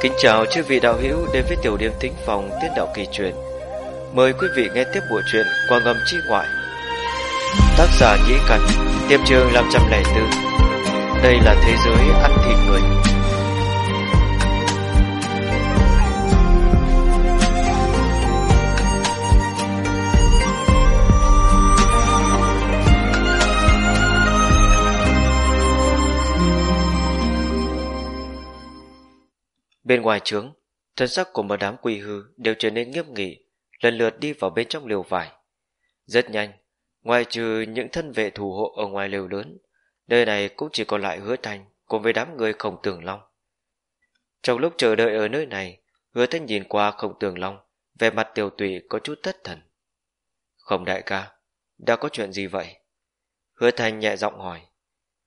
Kính chào chư vị đạo hữu đến với tiểu điểm tính phòng tiên đạo kỳ truyền. Mời quý vị nghe tiếp bộ truyện qua ngầm chi ngoại. Tác giả Nhĩ cảnh, tiêm trường 504. Đây là thế giới ăn thịt người. Bên ngoài trướng, thân sắc của một đám quỷ hư đều trở nên nghiêm nghị, lần lượt đi vào bên trong liều vải. Rất nhanh, ngoài trừ những thân vệ thủ hộ ở ngoài liều lớn, nơi này cũng chỉ còn lại hứa thành cùng với đám người khổng tường long. Trong lúc chờ đợi ở nơi này, hứa thanh nhìn qua khổng tường long, về mặt tiểu tụy có chút thất thần. khổng đại ca, đã có chuyện gì vậy? Hứa thanh nhẹ giọng hỏi.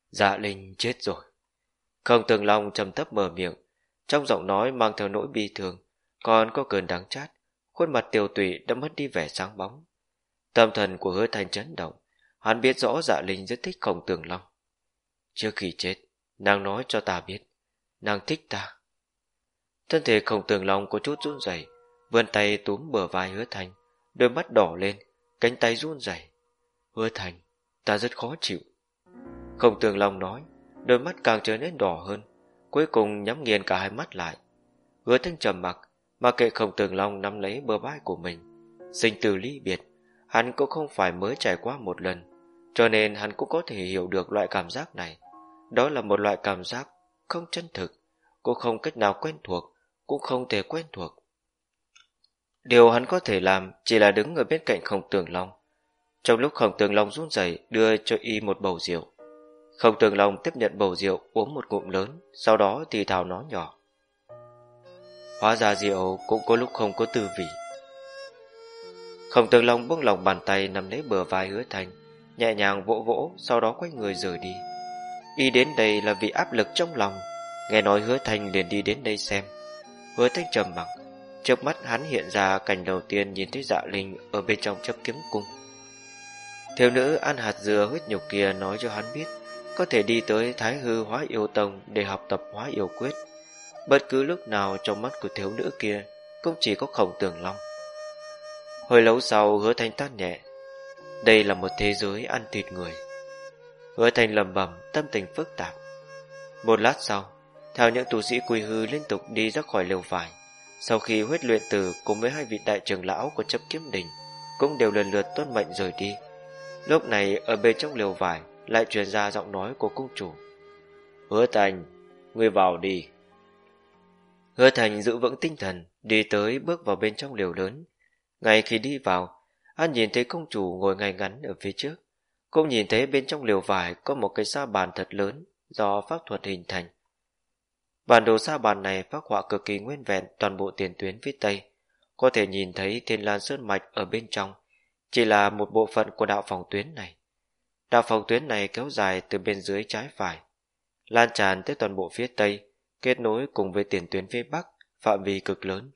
Dạ Linh chết rồi. Khổng tường long trầm thấp mở miệng, trong giọng nói mang theo nỗi bi thương, còn có cơn đáng chát, khuôn mặt tiêu tụy đã mất đi vẻ sáng bóng. Tâm thần của hứa thành chấn động, hắn biết rõ dạ linh rất thích khổng tường long. Trước khi chết, nàng nói cho ta biết, nàng thích ta. Thân thể khổng tường long có chút run rẩy, vươn tay túm bờ vai hứa thành, đôi mắt đỏ lên, cánh tay run rẩy. Hứa thành, ta rất khó chịu. Khổng tường long nói, đôi mắt càng trở nên đỏ hơn, cuối cùng nhắm nghiền cả hai mắt lại. Hứa thanh trầm mặc, mà kệ không tường long nắm lấy bờ vai của mình. Sinh từ ly biệt, hắn cũng không phải mới trải qua một lần, cho nên hắn cũng có thể hiểu được loại cảm giác này. Đó là một loại cảm giác không chân thực, cũng không cách nào quen thuộc, cũng không thể quen thuộc. Điều hắn có thể làm chỉ là đứng ở bên cạnh không tường long. Trong lúc khổng tường long run rẩy đưa cho y một bầu rượu. Không tường lòng tiếp nhận bầu rượu uống một ngụm lớn, sau đó thì thào nói nhỏ. Hóa ra rượu cũng có lúc không có tư vị. Không tường long buông lòng bàn tay nằm lấy bờ vai hứa thành, nhẹ nhàng vỗ vỗ, sau đó quay người rời đi. Y đến đây là vì áp lực trong lòng, nghe nói hứa thành liền đi đến đây xem. Hứa thanh trầm mặc, trước mắt hắn hiện ra cảnh đầu tiên nhìn thấy dạ linh ở bên trong chấp kiếm cung. Thiếu nữ ăn hạt dừa huyết nhục kia nói cho hắn biết có thể đi tới Thái Hư Hóa Yêu Tông để học tập Hóa Yêu Quyết. Bất cứ lúc nào trong mắt của thiếu nữ kia cũng chỉ có khổng tường long. Hồi lâu sau hứa thanh tát nhẹ. Đây là một thế giới ăn thịt người. Hứa thanh lầm bầm tâm tình phức tạp. Một lát sau, theo những tu sĩ quy hư liên tục đi ra khỏi lều vải. Sau khi huyết luyện tử cùng với hai vị đại trưởng lão của chấp kiếm đình cũng đều lần lượt tuân mệnh rời đi. Lúc này ở bên trong lều vải lại truyền ra giọng nói của cung chủ. Hứa Thành, ngươi vào đi. Hứa Thành giữ vững tinh thần, đi tới bước vào bên trong liều lớn. Ngay khi đi vào, anh nhìn thấy công chủ ngồi ngay ngắn ở phía trước. Cũng nhìn thấy bên trong liều vải có một cái sa bàn thật lớn do pháp thuật hình thành. Bản đồ sa bàn này phát họa cực kỳ nguyên vẹn toàn bộ tiền tuyến phía Tây. Có thể nhìn thấy thiên lan sơn mạch ở bên trong, chỉ là một bộ phận của đạo phòng tuyến này. Đạo phòng tuyến này kéo dài từ bên dưới trái phải, lan tràn tới toàn bộ phía tây, kết nối cùng với tiền tuyến phía bắc, phạm vi cực lớn.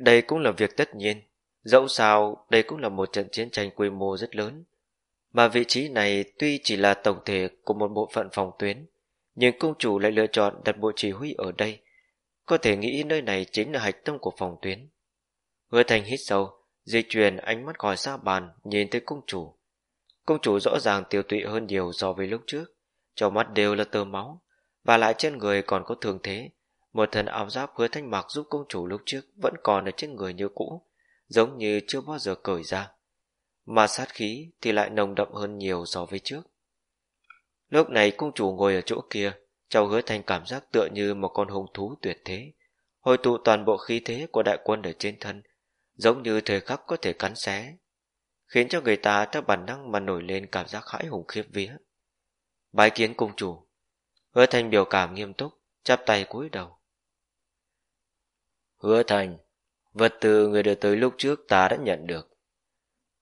Đây cũng là việc tất nhiên, dẫu sao đây cũng là một trận chiến tranh quy mô rất lớn. Mà vị trí này tuy chỉ là tổng thể của một bộ phận phòng tuyến, nhưng công chủ lại lựa chọn đặt bộ chỉ huy ở đây. Có thể nghĩ nơi này chính là hạch tâm của phòng tuyến. Hứa thành hít sâu, di chuyển ánh mắt khỏi xa bàn nhìn tới công chủ. Công chủ rõ ràng tiêu tụy hơn nhiều so với lúc trước, trong mắt đều là tơ máu, và lại trên người còn có thương thế. Một thân áo giáp hứa thanh mặc giúp công chủ lúc trước vẫn còn ở trên người như cũ, giống như chưa bao giờ cởi ra. Mà sát khí thì lại nồng đậm hơn nhiều so với trước. Lúc này công chủ ngồi ở chỗ kia, cháu hứa thanh cảm giác tựa như một con hung thú tuyệt thế, hồi tụ toàn bộ khí thế của đại quân ở trên thân, giống như thời khắc có thể cắn xé, khiến cho người ta theo bản năng mà nổi lên cảm giác hãi hùng khiếp vía. Bái kiến cung chủ, hứa thành biểu cảm nghiêm túc, chắp tay cúi đầu. Hứa thành, vật từ người đưa tới lúc trước ta đã nhận được.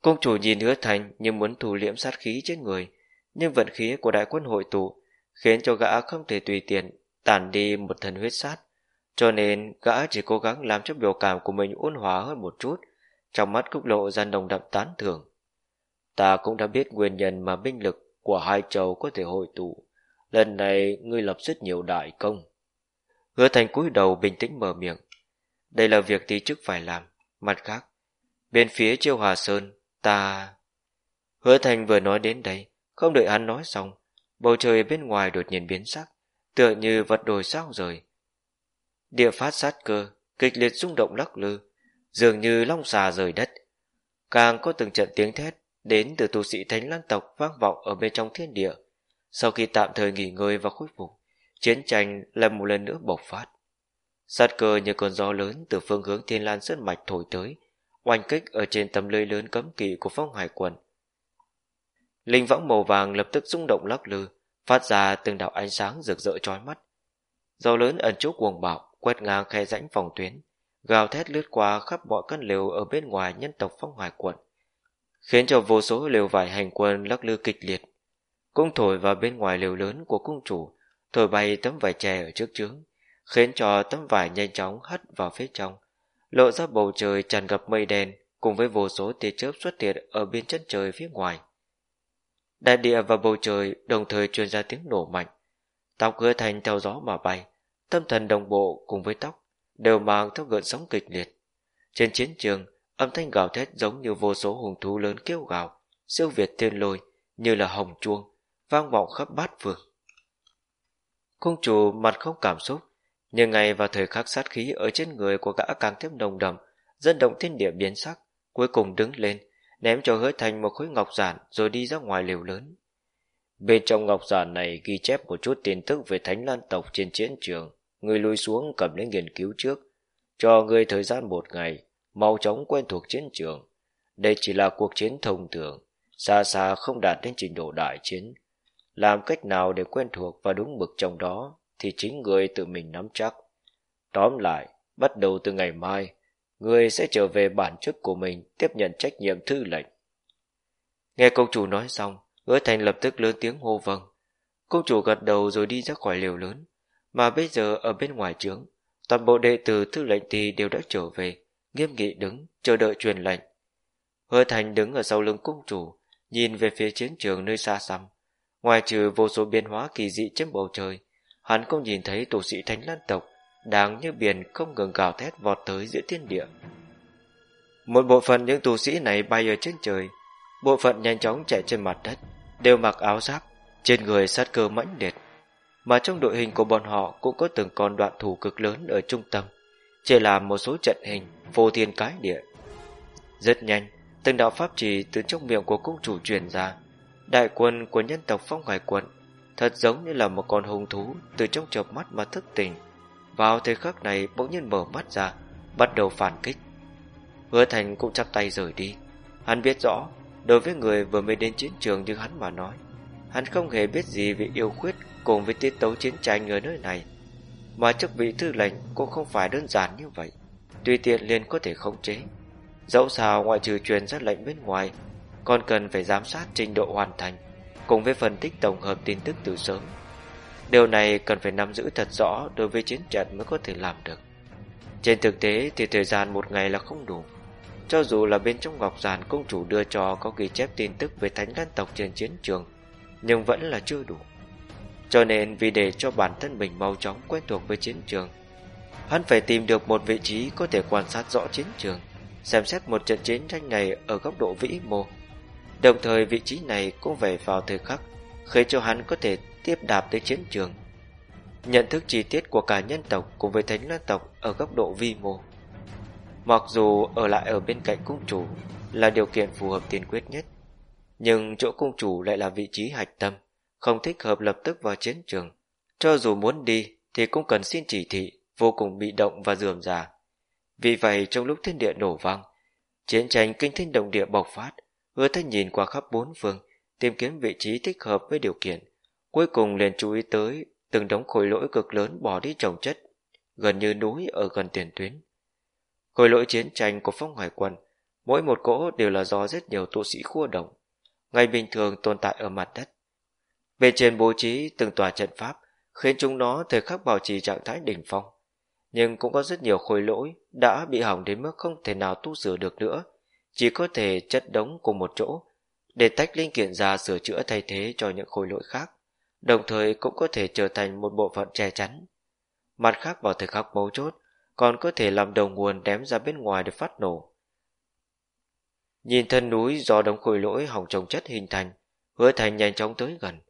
Cung chủ nhìn hứa thành như muốn thủ liễm sát khí trên người, nhưng vận khí của đại quân hội tụ khiến cho gã không thể tùy tiện tản đi một thần huyết sát, cho nên gã chỉ cố gắng làm cho biểu cảm của mình ôn hòa hơn một chút, trong mắt cúc lộ ra nồng đậm tán thưởng. Ta cũng đã biết nguyên nhân mà binh lực của hai châu có thể hội tụ. Lần này ngươi lập rất nhiều đại công. Hứa thành cúi đầu bình tĩnh mở miệng. Đây là việc tí chức phải làm. Mặt khác, bên phía chiêu hòa sơn, ta... Hứa thành vừa nói đến đây, không đợi hắn nói xong, bầu trời bên ngoài đột nhiên biến sắc, tựa như vật đổi sao rời. Địa phát sát cơ, kịch liệt rung động lắc lư, dường như long xà rời đất. Càng có từng trận tiếng thét đến từ tu sĩ thánh lan tộc vang vọng ở bên trong thiên địa. Sau khi tạm thời nghỉ ngơi và khôi phục, chiến tranh lại một lần nữa bộc phát. Sát cơ như cơn gió lớn từ phương hướng thiên lan sơn mạch thổi tới, oanh kích ở trên tấm lưới lớn cấm kỵ của phong hải quần. Linh võng màu vàng lập tức rung động lắc lư, phát ra từng đạo ánh sáng rực rỡ chói mắt. Gió lớn ẩn chúc cuồng bạo, quét ngang khe rãnh phòng tuyến, gào thét lướt qua khắp mọi căn lều ở bên ngoài nhân tộc phong hoài quận, khiến cho vô số lều vải hành quân lắc lư kịch liệt. Cung thổi vào bên ngoài lều lớn của cung chủ, thổi bay tấm vải tre ở trước trướng, khiến cho tấm vải nhanh chóng hất vào phía trong, lộ ra bầu trời tràn ngập mây đen cùng với vô số tia chớp xuất hiện ở bên chân trời phía ngoài. Đại địa và bầu trời đồng thời truyền ra tiếng nổ mạnh, tóc hứa thành theo gió mà bay, tâm thần đồng bộ cùng với tóc đều mang theo gợn sóng kịch liệt. Trên chiến trường, âm thanh gào thét giống như vô số hùng thú lớn kêu gào, siêu việt thiên lôi như là hồng chuông, vang vọng khắp bát phương. Cung chủ mặt không cảm xúc, nhưng ngay vào thời khắc sát khí ở trên người của gã càng thêm nồng đậm, dân động thiên địa biến sắc, cuối cùng đứng lên, ném cho hứa thành một khối ngọc giản rồi đi ra ngoài liều lớn. Bên trong ngọc giản này ghi chép một chút tin tức về thánh lan tộc trên chiến trường. Người lùi xuống cầm lấy nghiên cứu trước. Cho người thời gian một ngày, mau chóng quen thuộc chiến trường. Đây chỉ là cuộc chiến thông thường, xa xa không đạt đến trình độ đại chiến. Làm cách nào để quen thuộc và đúng mực trong đó thì chính người tự mình nắm chắc. Tóm lại, bắt đầu từ ngày mai, người sẽ trở về bản chức của mình tiếp nhận trách nhiệm thư lệnh. Nghe công chủ nói xong, hứa thành lập tức lớn tiếng hô vâng. Công chủ gật đầu rồi đi ra khỏi liều lớn, mà bây giờ ở bên ngoài trướng, toàn bộ đệ tử thư lệnh thì đều đã trở về, nghiêm nghị đứng, chờ đợi truyền lệnh. Hứa thành đứng ở sau lưng cung chủ, nhìn về phía chiến trường nơi xa xăm. Ngoài trừ vô số biến hóa kỳ dị trên bầu trời, hắn cũng nhìn thấy tổ sĩ thánh lan tộc đang như biển không ngừng gào thét vọt tới giữa thiên địa. Một bộ phận những tù sĩ này bay ở trên trời, bộ phận nhanh chóng chạy trên mặt đất, đều mặc áo giáp, trên người sát cơ mãnh liệt. Mà trong đội hình của bọn họ cũng có từng con đoạn thủ cực lớn ở trung tâm, chỉ làm một số trận hình phô thiên cái địa. Rất nhanh, từng đạo pháp trì từ trong miệng của cung chủ truyền ra, đại quân của nhân tộc phong hải quận thật giống như là một con hung thú từ trong chợp mắt mà thức tỉnh vào thời khắc này bỗng nhiên mở mắt ra, bắt đầu phản kích. Hứa Thành cũng chắp tay rời đi. Hắn biết rõ, đối với người vừa mới đến chiến trường như hắn mà nói, hắn không hề biết gì về yêu khuyết cùng với tiết tấu chiến tranh ở nơi này. Mà chức vị thư lệnh cũng không phải đơn giản như vậy, tùy tiện liền có thể khống chế. Dẫu sao ngoại trừ truyền ra lệnh bên ngoài, còn cần phải giám sát trình độ hoàn thành, cùng với phân tích tổng hợp tin tức từ sớm. Điều này cần phải nắm giữ thật rõ đối với chiến trận mới có thể làm được. Trên thực tế thì thời gian một ngày là không đủ. Cho dù là bên trong ngọc giản công chủ đưa cho có ghi chép tin tức về thánh lan tộc trên chiến trường, nhưng vẫn là chưa đủ. Cho nên vì để cho bản thân mình mau chóng quen thuộc với chiến trường, hắn phải tìm được một vị trí có thể quan sát rõ chiến trường, xem xét một trận chiến tranh này ở góc độ vĩ mô. Đồng thời vị trí này cũng phải vào thời khắc khiến cho hắn có thể tiếp đạp tới chiến trường. Nhận thức chi tiết của cả nhân tộc cùng với thánh lan tộc ở góc độ vi mô. Mặc dù ở lại ở bên cạnh cung chủ là điều kiện phù hợp tiên quyết nhất, nhưng chỗ cung chủ lại là vị trí hạch tâm, không thích hợp lập tức vào chiến trường. Cho dù muốn đi thì cũng cần xin chỉ thị, vô cùng bị động và dườm già. Vì vậy trong lúc thiên địa nổ vang, chiến tranh kinh thiên động địa bộc phát, hứa thanh nhìn qua khắp bốn phương, tìm kiếm vị trí thích hợp với điều kiện, Cuối cùng liền chú ý tới từng đống khối lỗi cực lớn bỏ đi trồng chất, gần như núi ở gần tiền tuyến. Khối lỗi chiến tranh của phong hải quân, mỗi một cỗ đều là do rất nhiều tu sĩ khua động, ngày bình thường tồn tại ở mặt đất. Về trên bố trí từng tòa trận pháp, khiến chúng nó thời khắc bảo trì trạng thái đỉnh phong. Nhưng cũng có rất nhiều khối lỗi đã bị hỏng đến mức không thể nào tu sửa được nữa, chỉ có thể chất đống cùng một chỗ, để tách linh kiện ra sửa chữa thay thế cho những khối lỗi khác đồng thời cũng có thể trở thành một bộ phận che chắn. mặt khác vào thời khắc mấu chốt, còn có thể làm đầu nguồn đém ra bên ngoài để phát nổ. Nhìn thân núi do đống khối lỗi hỏng trồng chất hình thành, hứa thành nhanh chóng tới gần.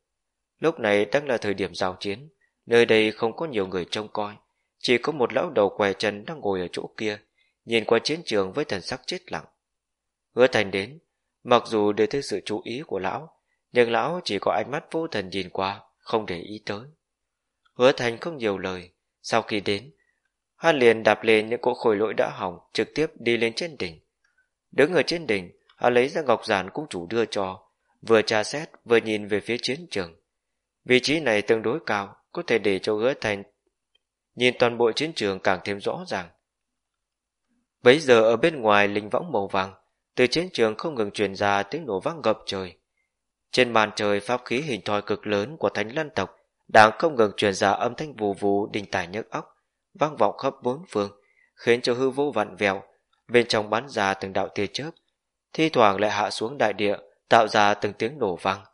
Lúc này đang là thời điểm giao chiến, nơi đây không có nhiều người trông coi, chỉ có một lão đầu què chân đang ngồi ở chỗ kia, nhìn qua chiến trường với thần sắc chết lặng. Hứa thành đến, mặc dù để thấy sự chú ý của lão, nhưng lão chỉ có ánh mắt vô thần nhìn qua, không để ý tới. Hứa thành không nhiều lời, sau khi đến, hắn liền đạp lên những cỗ khối lỗi đã hỏng, trực tiếp đi lên trên đỉnh. Đứng ở trên đỉnh, hắn lấy ra ngọc giản cũng chủ đưa cho, vừa tra xét vừa nhìn về phía chiến trường. Vị trí này tương đối cao, có thể để cho hứa thành nhìn toàn bộ chiến trường càng thêm rõ ràng. Bấy giờ ở bên ngoài linh võng màu vàng, từ chiến trường không ngừng truyền ra tiếng nổ vang ngập trời. Trên màn trời pháp khí hình thoi cực lớn của thánh lân tộc đang không ngừng truyền ra âm thanh vù vù đình tải nhức óc, vang vọng khắp bốn phương, khiến cho hư vô vặn vẹo, bên trong bắn ra từng đạo tia chớp, thi thoảng lại hạ xuống đại địa, tạo ra từng tiếng nổ vang.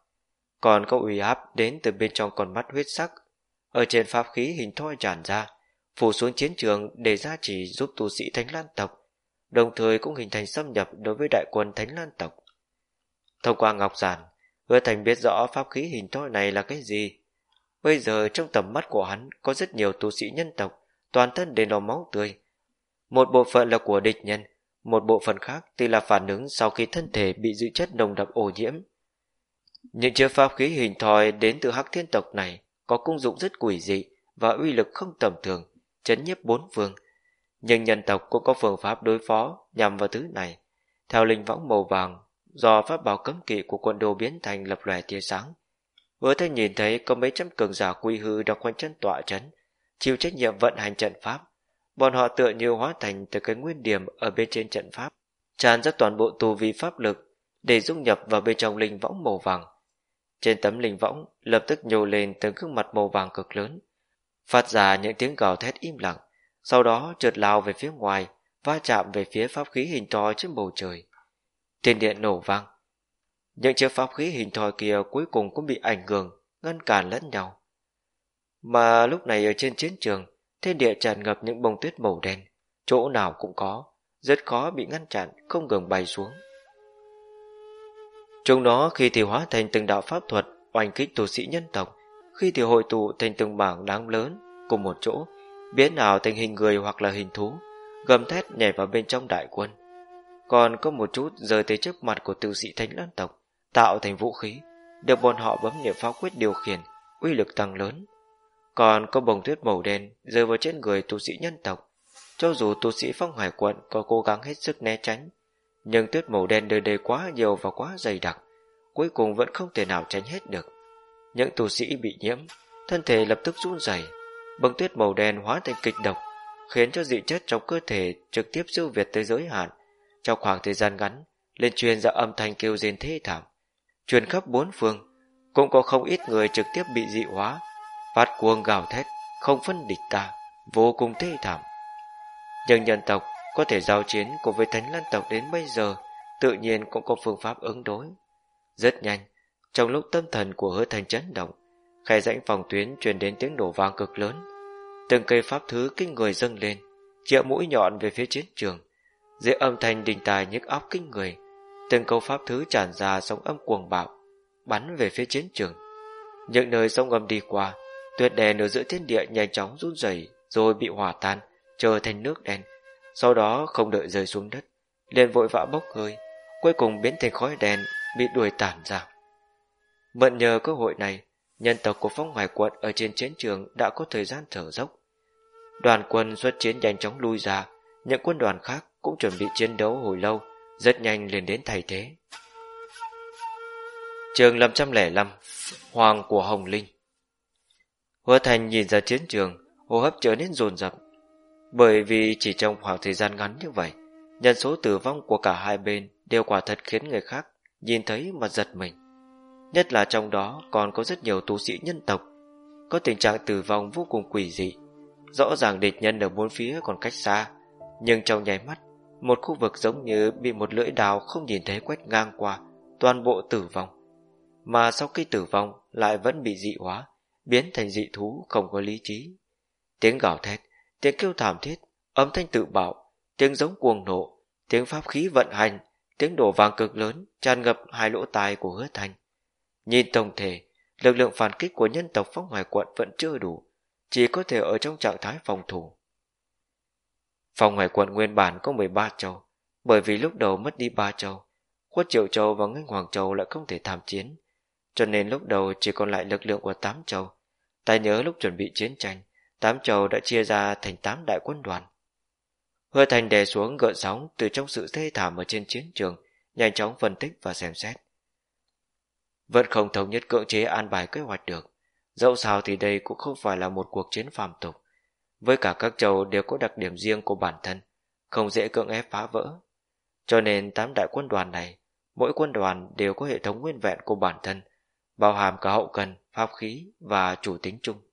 Còn có uy áp đến từ bên trong con mắt huyết sắc, ở trên pháp khí hình thoi tràn ra, phủ xuống chiến trường để gia trì giúp tu sĩ Thánh Lan tộc, đồng thời cũng hình thành xâm nhập đối với đại quân Thánh Lan tộc. Thông qua ngọc giản, Hứa Thành biết rõ pháp khí hình thoi này là cái gì. Bây giờ trong tầm mắt của hắn có rất nhiều tu sĩ nhân tộc, toàn thân đều đỏ máu tươi. Một bộ phận là của địch nhân, một bộ phận khác thì là phản ứng sau khi thân thể bị dư chất nồng đậm ô nhiễm. Những chiếc pháp khí hình thoi đến từ hắc thiên tộc này có công dụng rất quỷ dị và uy lực không tầm thường, chấn nhiếp bốn phương. Nhưng nhân tộc cũng có phương pháp đối phó nhằm vào thứ này. Theo linh võng màu vàng, do pháp bảo cấm kỵ của quân đồ biến thành lập lòe tia sáng. Vừa thấy nhìn thấy có mấy trăm cường giả quy hư đang quanh chân tọa chấn, chịu trách nhiệm vận hành trận pháp. Bọn họ tựa như hóa thành từ cái nguyên điểm ở bên trên trận pháp, tràn ra toàn bộ tù vi pháp lực để dung nhập vào bên trong linh võng màu vàng. Trên tấm linh võng lập tức nhô lên từng gương mặt màu vàng cực lớn, phát ra những tiếng gào thét im lặng, sau đó trượt lao về phía ngoài, va chạm về phía pháp khí hình to trên bầu trời. Tiền điện nổ vang. Những chiếc pháp khí hình thoi kia cuối cùng cũng bị ảnh hưởng, ngăn cản lẫn nhau. Mà lúc này ở trên chiến trường, thiên địa tràn ngập những bông tuyết màu đen, chỗ nào cũng có, rất khó bị ngăn chặn, không ngừng bay xuống. Chúng nó khi thì hóa thành từng đạo pháp thuật, oanh kích tu sĩ nhân tộc, khi thì hội tụ thành từng bảng đáng lớn, cùng một chỗ, biến ảo thành hình người hoặc là hình thú, gầm thét nhảy vào bên trong đại quân. Còn có một chút rơi tới trước mặt của tu sĩ thánh lan tộc, tạo thành vũ khí, được bọn họ bấm niệm pháo quyết điều khiển, uy lực tăng lớn. Còn có bồng tuyết màu đen rơi vào trên người tu sĩ nhân tộc. Cho dù tu sĩ phong hải quận có cố gắng hết sức né tránh, nhưng tuyết màu đen nơi đây quá nhiều và quá dày đặc, cuối cùng vẫn không thể nào tránh hết được. Những tu sĩ bị nhiễm, thân thể lập tức run rẩy, bông tuyết màu đen hóa thành kịch độc, khiến cho dị chất trong cơ thể trực tiếp siêu việt tới giới hạn. Trong khoảng thời gian ngắn, lên truyền ra âm thanh kêu rên thê thảm, truyền khắp bốn phương, cũng có không ít người trực tiếp bị dị hóa, phát cuồng gào thét, không phân địch ta, vô cùng thê thảm. Nhưng nhân tộc có thể giao chiến cùng với thánh lan tộc đến bây giờ, tự nhiên cũng có phương pháp ứng đối. Rất nhanh, trong lúc tâm thần của hứa thành chấn động, khai rãnh phòng tuyến truyền đến tiếng nổ vang cực lớn. Từng cây pháp thứ kinh người dâng lên, chĩa mũi nhọn về phía chiến trường. Dưới âm thanh đình tài nhức óc kinh người, từng câu pháp thứ tràn ra sóng âm cuồng bạo, bắn về phía chiến trường. Những nơi sông âm đi qua, tuyệt đèn ở giữa thiên địa nhanh chóng run rẩy rồi bị hỏa tan, trở thành nước đen. Sau đó không đợi rơi xuống đất, liền vội vã bốc hơi, cuối cùng biến thành khói đen bị đuổi tản ra. Mượn nhờ cơ hội này, nhân tộc của phong ngoài quận ở trên chiến trường đã có thời gian thở dốc. Đoàn quân xuất chiến nhanh chóng lui ra, những quân đoàn khác cũng chuẩn bị chiến đấu hồi lâu, rất nhanh liền đến thay thế. Trường 505 Hoàng của Hồng Linh Hứa Thành nhìn ra chiến trường, hô hấp trở nên dồn dập. Bởi vì chỉ trong khoảng thời gian ngắn như vậy, nhân số tử vong của cả hai bên đều quả thật khiến người khác nhìn thấy mà giật mình. Nhất là trong đó còn có rất nhiều tu sĩ nhân tộc Có tình trạng tử vong vô cùng quỷ dị. Rõ ràng địch nhân ở bốn phía còn cách xa Nhưng trong nháy mắt Một khu vực giống như bị một lưỡi đào không nhìn thấy quét ngang qua Toàn bộ tử vong. Mà sau khi tử vong lại vẫn bị dị hóa Biến thành dị thú không có lý trí. Tiếng gào thét, tiếng kêu thảm thiết, âm thanh tự bạo, tiếng giống cuồng nộ, tiếng pháp khí vận hành, tiếng đổ vàng cực lớn tràn ngập hai lỗ tai của hứa thành. Nhìn tổng thể, lực lượng phản kích của nhân tộc phong hoài quận vẫn chưa đủ, chỉ có thể ở trong trạng thái phòng thủ. Phong hoài quận nguyên bản có 13 châu, bởi vì lúc đầu mất đi ba châu, khuất triệu châu và ngân hoàng châu lại không thể tham chiến, cho nên lúc đầu chỉ còn lại lực lượng của tám châu. Ta nhớ lúc chuẩn bị chiến tranh, tám châu đã chia ra thành tám đại quân đoàn. Hứa thành đè xuống gợn sóng từ trong sự thê thảm ở trên chiến trường, nhanh chóng phân tích và xem xét. Vẫn không thống nhất cưỡng chế an bài kế hoạch được. Dẫu sao thì đây cũng không phải là một cuộc chiến phàm tục. Với cả các châu đều có đặc điểm riêng của bản thân, không dễ cưỡng ép phá vỡ. Cho nên tám đại quân đoàn này, mỗi quân đoàn đều có hệ thống nguyên vẹn của bản thân, bao hàm cả hậu cần, pháp khí và chủ tính chung.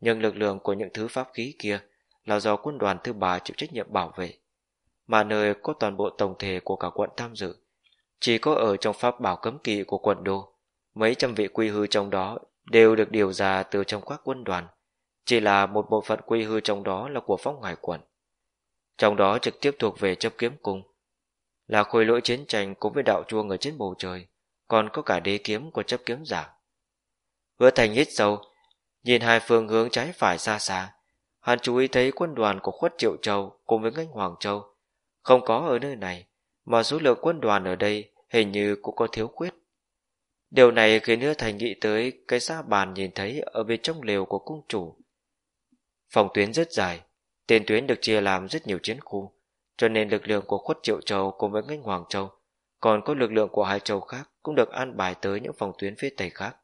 Nhưng lực lượng của những thứ pháp khí kia là do quân đoàn thứ ba chịu trách nhiệm bảo vệ, mà nơi có toàn bộ tổng thể của cả quận tham dự. Chỉ có ở trong pháp bảo cấm kỵ của quận đô, mấy trăm vị quy hư trong đó đều được điều ra từ trong các quân đoàn, chỉ là một bộ phận quy hư trong đó là của phong hải quận. Trong đó trực tiếp thuộc về chấp kiếm cung, là khối lỗi chiến tranh cùng với đạo chuông ở trên bầu trời, còn có cả đế kiếm của chấp kiếm giả. Hứa thành hít sâu, nhìn hai phương hướng trái phải xa xa, hắn chú ý thấy quân đoàn của khuất triệu châu cùng với ngân hoàng châu không có ở nơi này, mà số lượng quân đoàn ở đây hình như cũng có thiếu khuyết. Điều này khiến hứa thành nghĩ tới cái xa bàn nhìn thấy ở bên trong lều của cung chủ. Phòng tuyến rất dài, tiền tuyến được chia làm rất nhiều chiến khu, cho nên lực lượng của khuất triệu châu cùng với ngân hoàng châu, còn có lực lượng của hai châu khác cũng được an bài tới những phòng tuyến phía tây khác.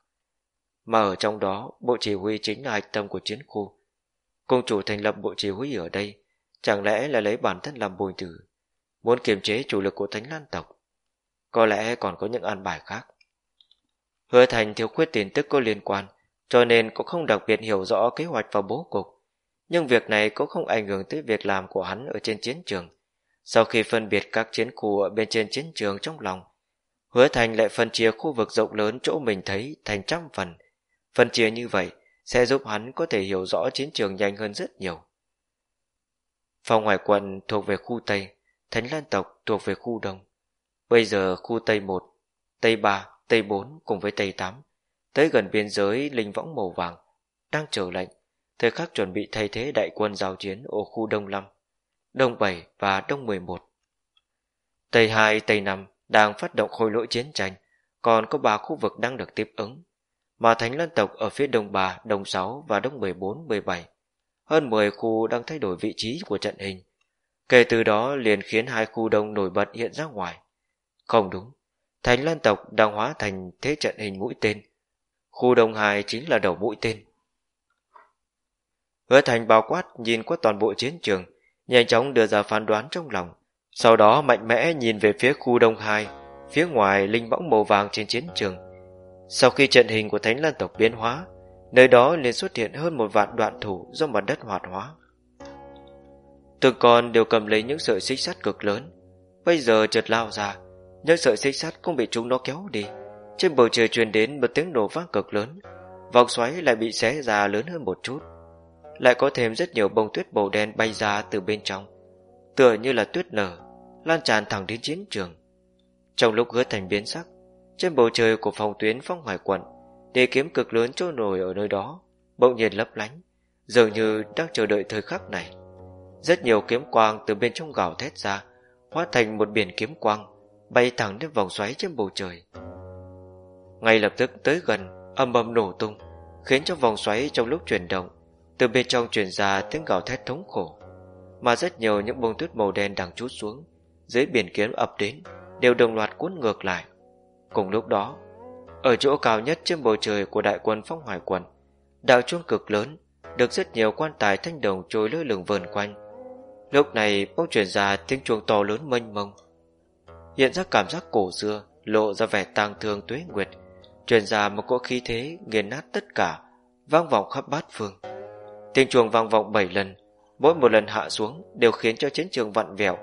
Mà ở trong đó, bộ chỉ huy chính là hạch tâm của chiến khu. Cung chủ thành lập bộ chỉ huy ở đây, chẳng lẽ là lấy bản thân làm bồi tử, muốn kiềm chế chủ lực của thánh lan tộc. Có lẽ còn có những an bài khác. Hứa thành thiếu khuyết tin tức có liên quan, cho nên cũng không đặc biệt hiểu rõ kế hoạch và bố cục. Nhưng việc này cũng không ảnh hưởng tới việc làm của hắn ở trên chiến trường. Sau khi phân biệt các chiến khu ở bên trên chiến trường trong lòng, Hứa Thành lại phân chia khu vực rộng lớn chỗ mình thấy thành trăm phần. Phân chia như vậy sẽ giúp hắn có thể hiểu rõ chiến trường nhanh hơn rất nhiều. Phòng ngoài quận thuộc về khu Tây, Thánh Lan tộc thuộc về khu Đông. Bây giờ khu Tây 1, Tây 3, Tây 4 cùng với Tây 8, tới gần biên giới linh võng màu vàng, đang chờ lệnh, thời khắc chuẩn bị thay thế đại quân giao chiến ở khu Đông 5, Đông 7 và Đông 11. Tây 2, Tây 5 đang phát động khôi lỗi chiến tranh, còn có ba khu vực đang được tiếp ứng, mà Thánh Lân tộc ở phía Đông 3, Đông 6 và Đông 14, 17. Hơn 10 khu đang thay đổi vị trí của trận hình. Kể từ đó liền khiến hai khu đông nổi bật hiện ra ngoài. Không đúng, Thánh Lân tộc đang hóa thành thế trận hình mũi tên. Khu đông hai chính là đầu mũi tên. Hứa thành bao quát nhìn qua toàn bộ chiến trường, nhanh chóng đưa ra phán đoán trong lòng. Sau đó mạnh mẽ nhìn về phía khu đông hai, phía ngoài linh bóng màu vàng trên chiến trường. Sau khi trận hình của Thánh Lan tộc biến hóa, nơi đó liền xuất hiện hơn một vạn đoạn thủ do mặt đất hoạt hóa. Từng con đều cầm lấy những sợi xích sắt cực lớn, bây giờ chợt lao ra, những sợi xích sắt cũng bị chúng nó kéo đi. Trên bầu trời truyền đến một tiếng nổ vang cực lớn, vòng xoáy lại bị xé ra lớn hơn một chút. Lại có thêm rất nhiều bông tuyết màu đen bay ra từ bên trong, tựa như là tuyết nở, lan tràn thẳng đến chiến trường. Trong lúc hứa thành biến sắc, trên bầu trời của phòng tuyến phong hoài quận, đề kiếm cực lớn trôi nổi ở nơi đó, bỗng nhiên lấp lánh, dường như đang chờ đợi thời khắc này. Rất nhiều kiếm quang từ bên trong gào thét ra, hóa thành một biển kiếm quang, bay thẳng đến vòng xoáy trên bầu trời. Ngay lập tức tới gần, âm âm nổ tung, khiến cho vòng xoáy trong lúc chuyển động, từ bên trong truyền ra tiếng gào thét thống khổ. Mà rất nhiều những bông tuyết màu đen đang chút xuống, dưới biển kiếm ập đến, đều đồng loạt cuốn ngược lại. Cùng lúc đó, ở chỗ cao nhất trên bầu trời của đại quân phong hoài quần, đạo chuông cực lớn, được rất nhiều quan tài thanh đồng trôi lơ lửng vờn quanh. Lúc này bỗng truyền ra tiếng chuông to lớn mênh mông. Hiện ra cảm giác cổ xưa, lộ ra vẻ tang thương tuế nguyệt, truyền ra một cỗ khí thế nghiền nát tất cả, vang vọng khắp bát phương. Tiếng chuông vang vọng bảy lần, mỗi một lần hạ xuống đều khiến cho chiến trường vặn vẹo,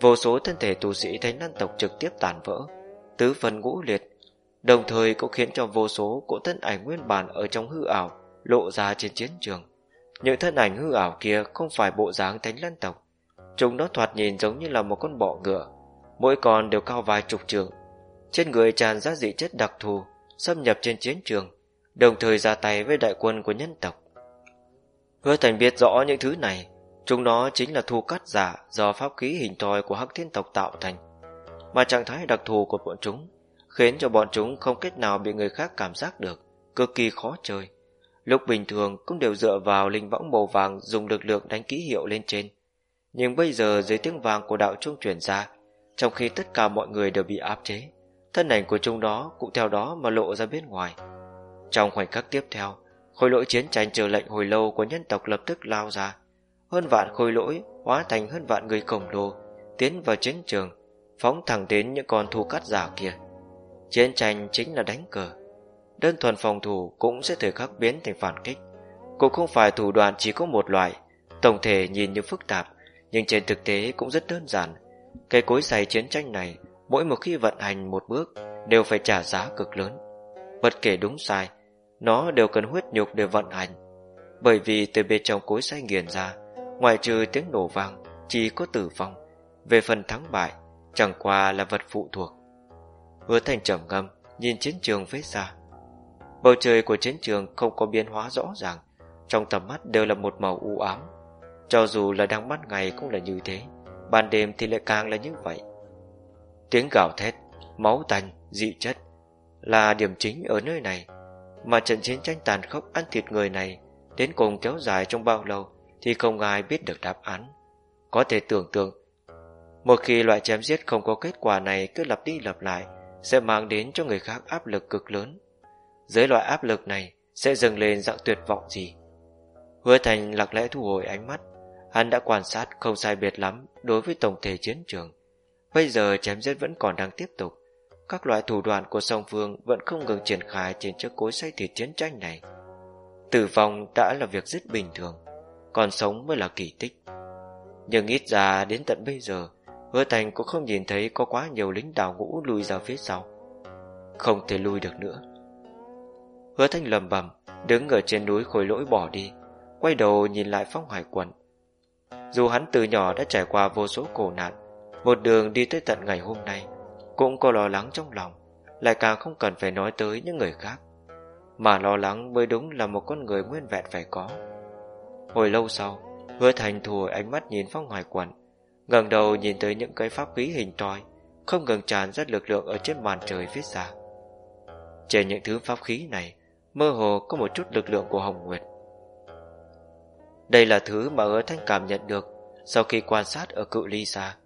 vô số thân thể tu sĩ thánh năng tộc trực tiếp tàn vỡ, tứ phần ngũ liệt, đồng thời cũng khiến cho vô số cỗ thân ảnh nguyên bản ở trong hư ảo lộ ra trên chiến trường, những thân ảnh hư ảo kia không phải bộ dáng thánh lân tộc. Chúng nó thoạt nhìn giống như là một con bọ ngựa, mỗi con đều cao vài chục trường. Trên người tràn ra dị chất đặc thù, xâm nhập trên chiến trường, đồng thời ra tay với đại quân của nhân tộc. Hứa Thành biết rõ những thứ này, chúng nó chính là thu cắt giả do pháp khí hình thoi của hắc thiên tộc tạo thành. Mà trạng thái đặc thù của bọn chúng khiến cho bọn chúng không cách nào bị người khác cảm giác được, cực kỳ khó chơi. Lúc bình thường cũng đều dựa vào linh võng màu vàng dùng lực lượng đánh ký hiệu lên trên. Nhưng bây giờ dưới tiếng vàng của đạo trung truyền ra, trong khi tất cả mọi người đều bị áp chế, thân ảnh của chúng đó cũng theo đó mà lộ ra bên ngoài. Trong khoảnh khắc tiếp theo, khối lỗi chiến tranh chờ lệnh hồi lâu của nhân tộc lập tức lao ra. Hơn vạn khối lỗi hóa thành hơn vạn người khổng lồ, tiến vào chiến trường, phóng thẳng đến những con thu cắt giả kia. Chiến tranh chính là đánh cờ. Đơn thuần phòng thủ cũng sẽ thời khắc biến thành phản kích. Cũng không phải thủ đoạn chỉ có một loại, tổng thể nhìn như phức tạp, nhưng trên thực tế cũng rất đơn giản. Cây cối xay chiến tranh này, mỗi một khi vận hành một bước, đều phải trả giá cực lớn. Bất kể đúng sai, nó đều cần huyết nhục để vận hành. Bởi vì từ bên trong cối xay nghiền ra, ngoại trừ tiếng nổ vang, chỉ có tử vong. Về phần thắng bại, chẳng qua là vật phụ thuộc. Hứa thành trầm ngâm, nhìn chiến trường phía xa. Bầu trời của chiến trường không có biến hóa rõ ràng, trong tầm mắt đều là một màu u ám. Cho dù là đang mắt ngày cũng là như thế, ban đêm thì lại càng là như vậy. Tiếng gào thét, máu tanh, dị chất là điểm chính ở nơi này, mà trận chiến tranh tàn khốc ăn thịt người này đến cùng kéo dài trong bao lâu thì không ai biết được đáp án. Có thể tưởng tượng, một khi loại chém giết không có kết quả này cứ lặp đi lặp lại sẽ mang đến cho người khác áp lực cực lớn. Dưới loại áp lực này sẽ dâng lên dạng tuyệt vọng gì? Hứa Thành lạc lẽ thu hồi ánh mắt, hắn đã quan sát không sai biệt lắm đối với tổng thể chiến trường. Bây giờ chém giết vẫn còn đang tiếp tục, các loại thủ đoạn của song phương vẫn không ngừng triển khai trên chiếc cối xây thịt chiến tranh này. Tử vong đã là việc rất bình thường, còn sống mới là kỳ tích. Nhưng ít ra đến tận bây giờ, Hứa Thành cũng không nhìn thấy có quá nhiều lính đào ngũ lùi ra phía sau. Không thể lui được nữa. Hứa Thành lầm bầm, đứng ở trên núi khối lỗi bỏ đi, quay đầu nhìn lại phong hải quận. Dù hắn từ nhỏ đã trải qua vô số cổ nạn, một đường đi tới tận ngày hôm nay, cũng có lo lắng trong lòng, lại càng không cần phải nói tới những người khác. Mà lo lắng mới đúng là một con người nguyên vẹn phải có. Hồi lâu sau, hứa thành thu ánh mắt nhìn phong hoài quận ngẩng đầu nhìn tới những cái pháp khí hình tròi, không ngừng tràn ra lực lượng ở trên màn trời phía xa. Trên những thứ pháp khí này, mơ hồ có một chút lực lượng của Hồng Nguyệt. Đây là thứ mà hứa thanh cảm nhận được sau khi quan sát ở cự ly xa.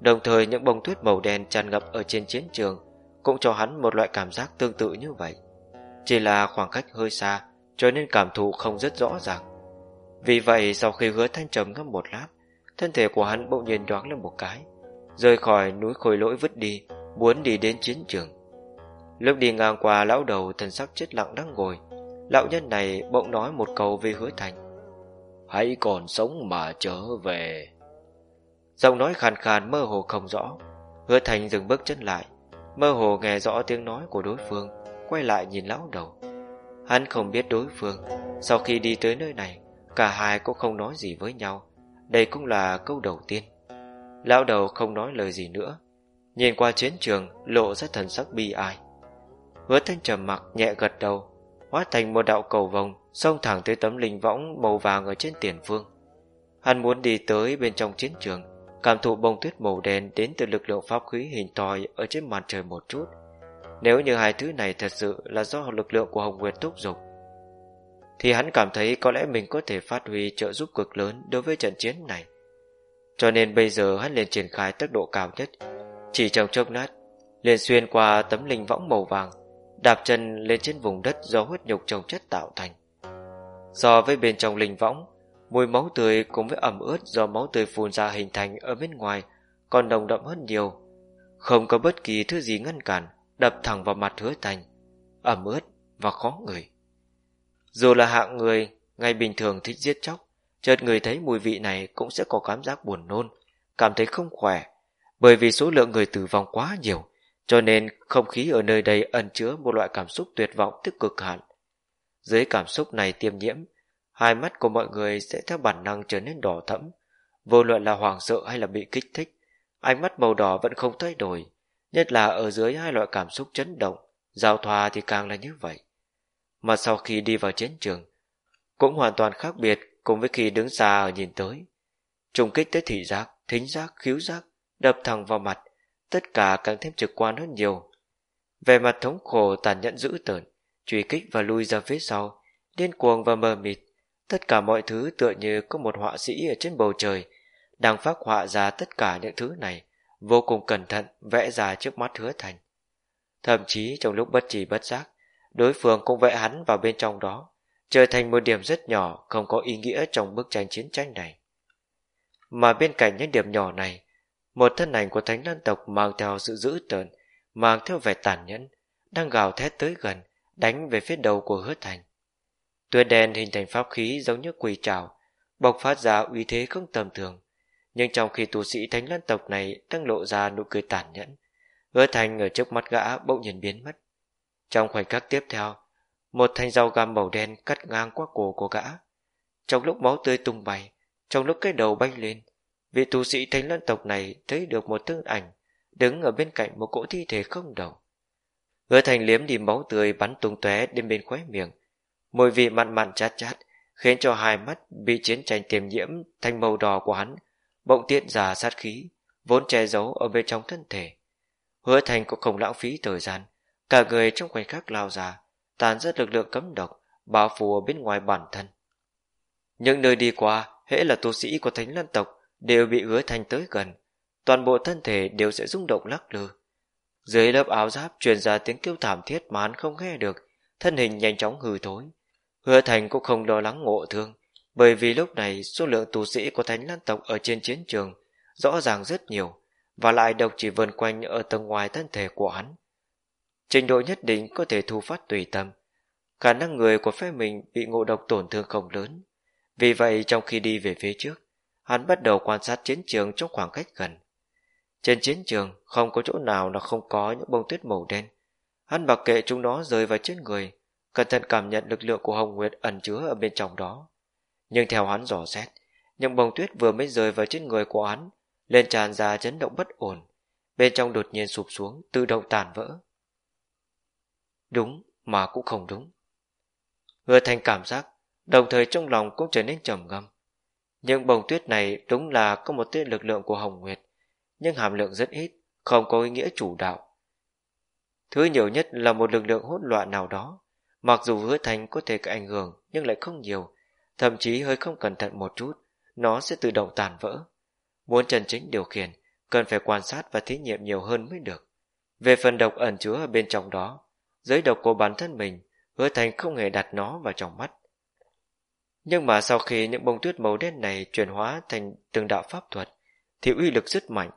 Đồng thời những bông tuyết màu đen tràn ngập ở trên chiến trường cũng cho hắn một loại cảm giác tương tự như vậy. Chỉ là khoảng cách hơi xa cho nên cảm thụ không rất rõ ràng. Vì vậy sau khi hứa thanh trầm ngâm một lát, thân thể của hắn bỗng nhiên đoán lên một cái, rời khỏi núi khôi lỗi vứt đi, muốn đi đến chiến trường. Lúc đi ngang qua lão đầu thần sắc chết lặng đang ngồi, lão nhân này bỗng nói một câu về hứa thành. Hãy còn sống mà trở về. Giọng nói khàn khàn mơ hồ không rõ Hứa thành dừng bước chân lại Mơ hồ nghe rõ tiếng nói của đối phương Quay lại nhìn lão đầu Hắn không biết đối phương Sau khi đi tới nơi này Cả hai cũng không nói gì với nhau đây cũng là câu đầu tiên. Lão đầu không nói lời gì nữa. Nhìn qua chiến trường Lộ ra thần sắc bi ai. Hứa thanh trầm mặc nhẹ gật đầu Hóa thành một đạo cầu vòng Xông thẳng tới tấm linh võng màu vàng ở trên tiền phương. Hắn muốn đi tới bên trong chiến trường cảm thụ bông tuyết màu đen đến từ lực lượng pháp khí hình thoi ở trên màn trời một chút. Nếu như hai thứ này thật sự là do lực lượng của Hồng Nguyệt thúc giục, thì hắn cảm thấy có lẽ mình có thể phát huy trợ giúp cực lớn đối với trận chiến này. Cho nên bây giờ hắn liền triển khai tốc độ cao nhất, chỉ trong chốc lát, liền xuyên qua tấm linh võng màu vàng, đạp chân lên trên vùng đất do huyết nhục trồng chất tạo thành. So với bên trong linh võng, Mùi máu tươi cùng với ẩm ướt do máu tươi phun ra hình thành ở bên ngoài còn nồng đậm hơn nhiều. Không có bất kỳ thứ gì ngăn cản, đập thẳng vào mặt hứa thành, ẩm ướt và khó người. Dù là hạng người, ngày bình thường thích giết chóc, chợt người thấy mùi vị này cũng sẽ có cảm giác buồn nôn, cảm thấy không khỏe, bởi vì số lượng người tử vong quá nhiều, cho nên không khí ở nơi đây ẩn chứa một loại cảm xúc tuyệt vọng tức cực hạn. Dưới cảm xúc này tiêm nhiễm, hai mắt của mọi người sẽ theo bản năng trở nên đỏ thẫm, vô luận là hoảng sợ hay là bị kích thích, ánh mắt màu đỏ vẫn không thay đổi, nhất là ở dưới hai loại cảm xúc chấn động, giao thoa thì càng là như vậy. Mà sau khi đi vào chiến trường, cũng hoàn toàn khác biệt cùng với khi đứng xa ở nhìn tới. Trùng kích tới thị giác, thính giác, khiếu giác, đập thẳng vào mặt, tất cả càng thêm trực quan hơn nhiều. Về mặt thống khổ tàn nhẫn dữ tợn, truy kích và lui ra phía sau, điên cuồng và mờ mịt, tất cả mọi thứ tựa như có một họa sĩ ở trên bầu trời, đang phát họa ra tất cả những thứ này, vô cùng cẩn thận vẽ ra trước mắt hứa thành. Thậm chí trong lúc bất trì bất giác, đối phương cũng vẽ hắn vào bên trong đó, trở thành một điểm rất nhỏ không có ý nghĩa trong bức tranh chiến tranh này. Mà bên cạnh những điểm nhỏ này, một thân ảnh của thánh lan tộc mang theo sự dữ tợn, mang theo vẻ tàn nhẫn, đang gào thét tới gần, đánh về phía đầu của hứa thành. Tuyết đen hình thành pháp khí giống như quỳ trào, bộc phát ra uy thế không tầm thường. Nhưng trong khi tu sĩ thánh lan tộc này đang lộ ra nụ cười tàn nhẫn, hứa thành ở trước mắt gã bỗng nhiên biến mất. Trong khoảnh khắc tiếp theo, một thanh dao găm màu đen cắt ngang qua cổ của gã. Trong lúc máu tươi tung bay, trong lúc cái đầu bay lên, vị tu sĩ thánh lân tộc này thấy được một tương ảnh đứng ở bên cạnh một cỗ thi thể không đầu. Hứa thành liếm đi máu tươi bắn tung tóe đến bên khóe miệng. Mùi vị mặn mặn chát chát khiến cho hai mắt bị chiến tranh tiềm nhiễm thành màu đỏ của hắn bỗng tiện ra sát khí vốn che giấu ở bên trong thân thể. Hứa thành cũng không lãng phí thời gian cả người trong khoảnh khắc lao ra, tàn rất lực lượng cấm độc, bao phủ ở bên ngoài bản thân. Những nơi đi qua, hễ là tu sĩ của thánh lân tộc đều bị hứa thành tới gần. Toàn bộ thân thể đều sẽ rung động lắc lư. Dưới lớp áo giáp truyền ra tiếng kêu thảm thiết mà hắn không nghe được, thân hình nhanh chóng hư thối. Hứa thành cũng không lo lắng ngộ thương, bởi vì lúc này số lượng tu sĩ của thánh lan tộc ở trên chiến trường rõ ràng rất nhiều, và lại độc chỉ vần quanh ở tầng ngoài thân thể của hắn trình độ nhất định có thể thu phát tùy tâm. Khả năng người của phe mình bị ngộ độc tổn thương không lớn. Vì vậy, trong khi đi về phía trước, hắn bắt đầu quan sát chiến trường trong khoảng cách gần. Trên chiến trường, không có chỗ nào là không có những bông tuyết màu đen. Hắn mặc kệ chúng nó rơi vào trên người, cẩn thận cảm nhận lực lượng của hồng nguyệt ẩn chứa ở bên trong đó. Nhưng theo hắn dò xét, những bông tuyết vừa mới rơi vào trên người của hắn, lên tràn ra chấn động bất ổn. Bên trong đột nhiên sụp xuống, tự động tàn vỡ đúng mà cũng không đúng. Hứa thành cảm giác, đồng thời trong lòng cũng trở nên trầm ngâm. Những bông tuyết này đúng là có một tia lực lượng của hồng nguyệt, nhưng hàm lượng rất ít, không có ý nghĩa chủ đạo. Thứ nhiều nhất là một lực lượng hỗn loạn nào đó, mặc dù hứa thành có thể có ảnh hưởng, nhưng lại không nhiều, thậm chí hơi không cẩn thận một chút, nó sẽ tự động tàn vỡ. Muốn chân chính điều khiển, cần phải quan sát và thí nghiệm nhiều hơn mới được. Về phần độc ẩn chứa ở bên trong đó giới độc của bản thân mình, hứa thành không hề đặt nó vào trong mắt. Nhưng mà sau khi những bông tuyết màu đen này chuyển hóa thành từng đạo pháp thuật, thì uy lực rất mạnh.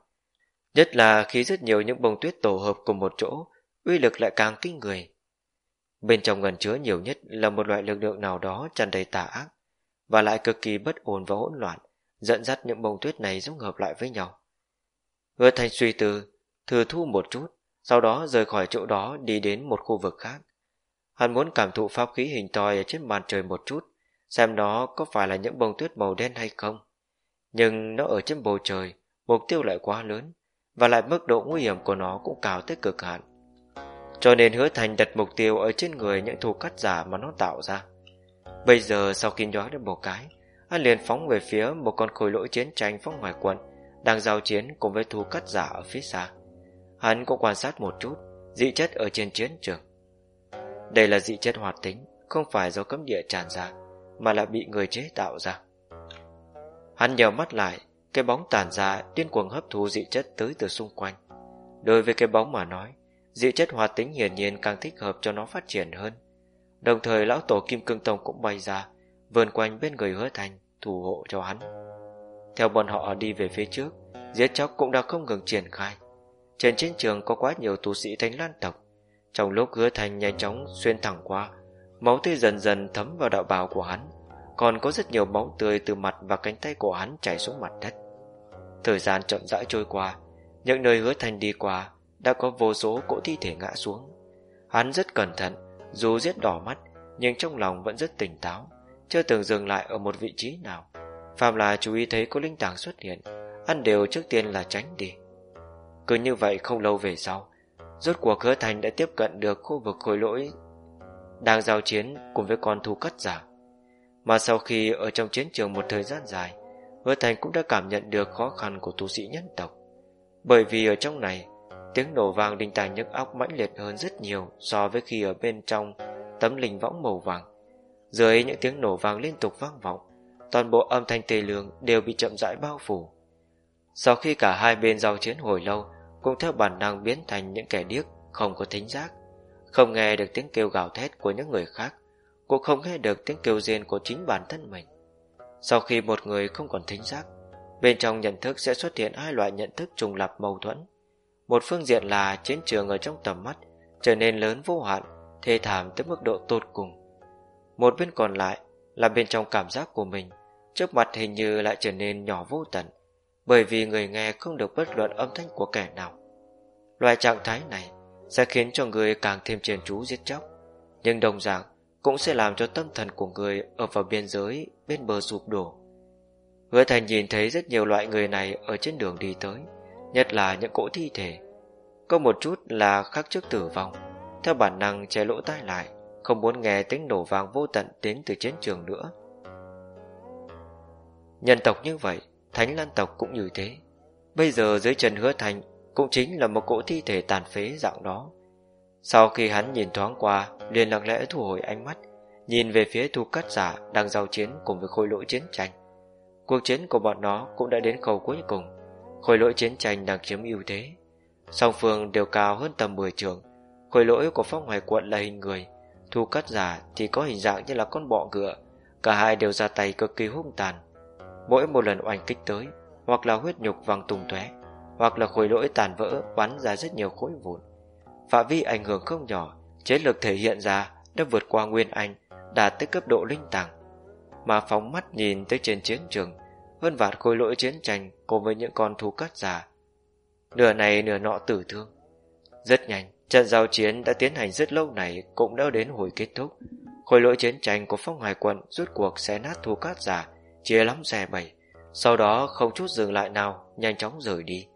Nhất là khi rất nhiều những bông tuyết tổ hợp cùng một chỗ, uy lực lại càng kinh người. Bên trong gần chứa nhiều nhất là một loại lực lượng nào đó tràn đầy tà ác, và lại cực kỳ bất ổn và hỗn loạn, dẫn dắt những bông tuyết này dung hợp lại với nhau. Hứa thành suy tư thừa thu một chút sau đó rời khỏi chỗ đó đi đến một khu vực khác. Hắn muốn cảm thụ pháp khí hình thoi ở trên màn trời một chút, xem nó có phải là những bông tuyết màu đen hay không. Nhưng nó ở trên bầu trời, mục tiêu lại quá lớn, và lại mức độ nguy hiểm của nó cũng cao tới cực hạn. Cho nên hứa thành đặt mục tiêu ở trên người những thù cắt giả mà nó tạo ra. Bây giờ sau khi nhói đến một cái, hắn liền phóng về phía một con khối lỗi chiến tranh phóng ngoài quận đang giao chiến cùng với thù cắt giả ở phía xa hắn cũng quan sát một chút, dị chất ở trên chiến trường. Đây là dị chất hoạt tính, không phải do cấm địa tràn ra, mà là bị người chế tạo ra. Hắn nhờ mắt lại, cái bóng tàn ra, điên cuồng hấp thu dị chất tới từ xung quanh. Đối với cái bóng mà nói, dị chất hoạt tính hiển nhiên càng thích hợp cho nó phát triển hơn. Đồng thời, lão tổ kim cương tông cũng bay ra vườn quanh bên người hứa thành, thủ hộ cho hắn. Theo bọn họ đi về phía trước, giết chóc cũng đã không ngừng triển khai trên chiến trường có quá nhiều tu sĩ thánh lan tộc trong lúc hứa thành nhanh chóng xuyên thẳng qua máu tươi dần dần thấm vào đạo bào của hắn còn có rất nhiều máu tươi từ mặt và cánh tay của hắn chảy xuống mặt đất thời gian chậm rãi trôi qua những nơi hứa thành đi qua đã có vô số cỗ thi thể ngã xuống hắn rất cẩn thận dù giết đỏ mắt nhưng trong lòng vẫn rất tỉnh táo chưa từng dừng lại ở một vị trí nào. Phạm là chú ý thấy có linh tàng xuất hiện, ăn đều trước tiên là tránh đi. Cứ như vậy không lâu về sau, rốt cuộc hứa thành đã tiếp cận được khu vực khối lỗi đang giao chiến cùng với con thú cắt giả. Mà sau khi ở trong chiến trường một thời gian dài, hứa thành cũng đã cảm nhận được khó khăn của tu sĩ nhân tộc. Bởi vì ở trong này, tiếng nổ vang đinh tài nhức óc mãnh liệt hơn rất nhiều so với khi ở bên trong tấm linh võng màu vàng. Dưới những tiếng nổ vang liên tục vang vọng, toàn bộ âm thanh tê lương đều bị chậm rãi bao phủ. Sau khi cả hai bên giao chiến hồi lâu, cũng theo bản năng biến thành những kẻ điếc, không có thính giác, không nghe được tiếng kêu gào thét của những người khác, cũng không nghe được tiếng kêu rên của chính bản thân mình. Sau khi một người không còn thính giác, bên trong nhận thức sẽ xuất hiện hai loại nhận thức trùng lập mâu thuẫn. Một phương diện là chiến trường ở trong tầm mắt trở nên lớn vô hạn, thê thảm tới mức độ tột cùng. Một bên còn lại là bên trong cảm giác của mình, trước mặt hình như lại trở nên nhỏ vô tận, bởi vì người nghe không được bất luận âm thanh của kẻ nào. Loại trạng thái này sẽ khiến cho người càng thêm triền chú giết chóc, nhưng đồng dạng cũng sẽ làm cho tâm thần của người ở vào biên giới bên bờ sụp đổ. Hứa Thành nhìn thấy rất nhiều loại người này ở trên đường đi tới, nhất là những cỗ thi thể. Có một chút là khắc trước tử vong, theo bản năng che lỗ tai lại, không muốn nghe tiếng nổ vang vô tận đến từ chiến trường nữa. Nhân tộc như vậy, Thánh Lan tộc cũng như thế. Bây giờ dưới chân hứa thành cũng chính là một cỗ thi thể tàn phế dạng đó. Sau khi hắn nhìn thoáng qua, liền lặng lẽ thu hồi ánh mắt, nhìn về phía thu cắt giả đang giao chiến cùng với khôi lỗi chiến tranh. Cuộc chiến của bọn nó cũng đã đến khâu cuối cùng, khôi lỗi chiến tranh đang chiếm ưu thế. Song phương đều cao hơn tầm 10 trường, khôi lỗi của phong hoài quận là hình người, thu cắt giả thì có hình dạng như là con bọ ngựa, cả hai đều ra tay cực kỳ hung tàn. Mỗi một lần oanh kích tới, hoặc là huyết nhục văng tung tóe, hoặc là khối lỗi tàn vỡ bắn ra rất nhiều khối vụn. Phạm vi ảnh hưởng không nhỏ, chiến lược thể hiện ra đã vượt qua Nguyên Anh, đạt tới cấp độ linh tàng. Mà phóng mắt nhìn tới trên chiến trường, hơn vạt khối lỗi chiến tranh cùng với những con thú cắt giả. Nửa này nửa nọ tử thương. Rất nhanh, trận giao chiến đã tiến hành rất lâu này cũng đã đến hồi kết thúc. Khối lỗi chiến tranh của phong hải quận rút cuộc xé nát thú cát giả, chia lắm xe bảy. Sau đó không chút dừng lại nào, nhanh chóng rời đi.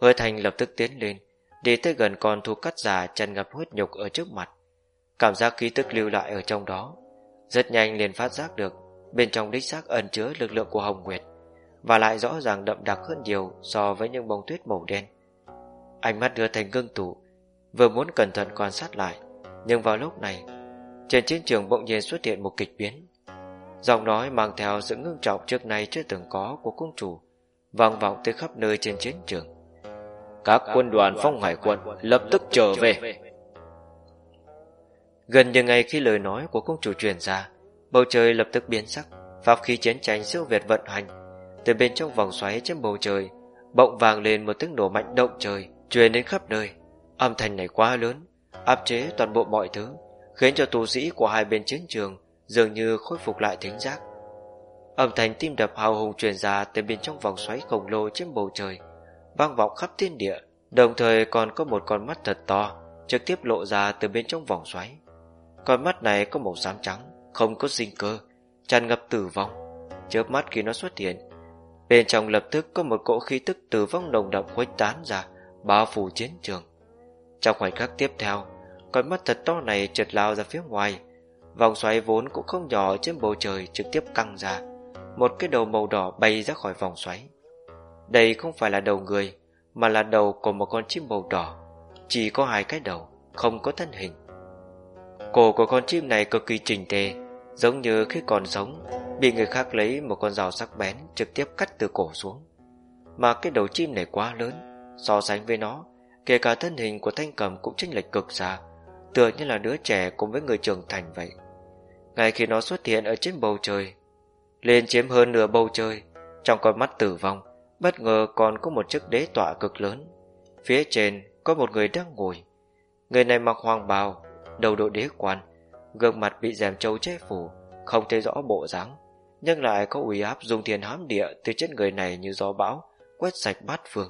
Hứa Thành lập tức tiến lên, đi tới gần con thú cắt già tràn ngập huyết nhục ở trước mặt. Cảm giác khí tức lưu lại ở trong đó. Rất nhanh liền phát giác được, bên trong đích xác ẩn chứa lực lượng của Hồng Nguyệt, và lại rõ ràng đậm đặc hơn nhiều so với những bông tuyết màu đen. Ánh mắt đưa Thành ngưng tụ, vừa muốn cẩn thận quan sát lại, nhưng vào lúc này, trên chiến trường bỗng nhiên xuất hiện một kịch biến. Giọng nói mang theo sự ngưng trọng trước nay chưa từng có của cung chủ, vang vọng tới khắp nơi trên chiến trường. Các quân đoàn phong hải quân lập tức trở về. Gần như ngay khi lời nói của cung chủ truyền ra, bầu trời lập tức biến sắc, pháp khí chiến tranh siêu việt vận hành. Từ bên trong vòng xoáy trên bầu trời, bỗng vàng lên một tiếng nổ mạnh động trời, truyền đến khắp nơi. Âm thanh này quá lớn, áp chế toàn bộ mọi thứ, khiến cho tù sĩ của hai bên chiến trường dường như khôi phục lại thính giác. Âm thanh tim đập hào hùng truyền ra từ bên trong vòng xoáy khổng lồ trên bầu trời, vang vọng khắp thiên địa, đồng thời còn có một con mắt thật to, trực tiếp lộ ra từ bên trong vòng xoáy. Con mắt này có màu xám trắng, không có sinh cơ, tràn ngập tử vong. Chớp mắt khi nó xuất hiện, bên trong lập tức có một cỗ khí tức tử vong nồng đậm khuếch tán ra, bao phủ chiến trường. Trong khoảnh khắc tiếp theo, con mắt thật to này trượt lao ra phía ngoài, vòng xoáy vốn cũng không nhỏ trên bầu trời trực tiếp căng ra, một cái đầu màu đỏ bay ra khỏi vòng xoáy. Đây không phải là đầu người, mà là đầu của một con chim màu đỏ, chỉ có hai cái đầu, không có thân hình. Cổ của con chim này cực kỳ trình tề, giống như khi còn sống, bị người khác lấy một con dao sắc bén trực tiếp cắt từ cổ xuống. Mà cái đầu chim này quá lớn, so sánh với nó, kể cả thân hình của thanh cầm cũng chênh lệch cực xa, tựa như là đứa trẻ cùng với người trưởng thành vậy. Ngay khi nó xuất hiện ở trên bầu trời, lên chiếm hơn nửa bầu trời, trong con mắt tử vong, bất ngờ còn có một chiếc đế tọa cực lớn. Phía trên có một người đang ngồi. Người này mặc hoàng bào, đầu đội đế quan, gương mặt bị rèm trâu che phủ, không thấy rõ bộ dáng, nhưng lại có uy áp dùng thiền hám địa từ trên người này như gió bão, quét sạch bát phương.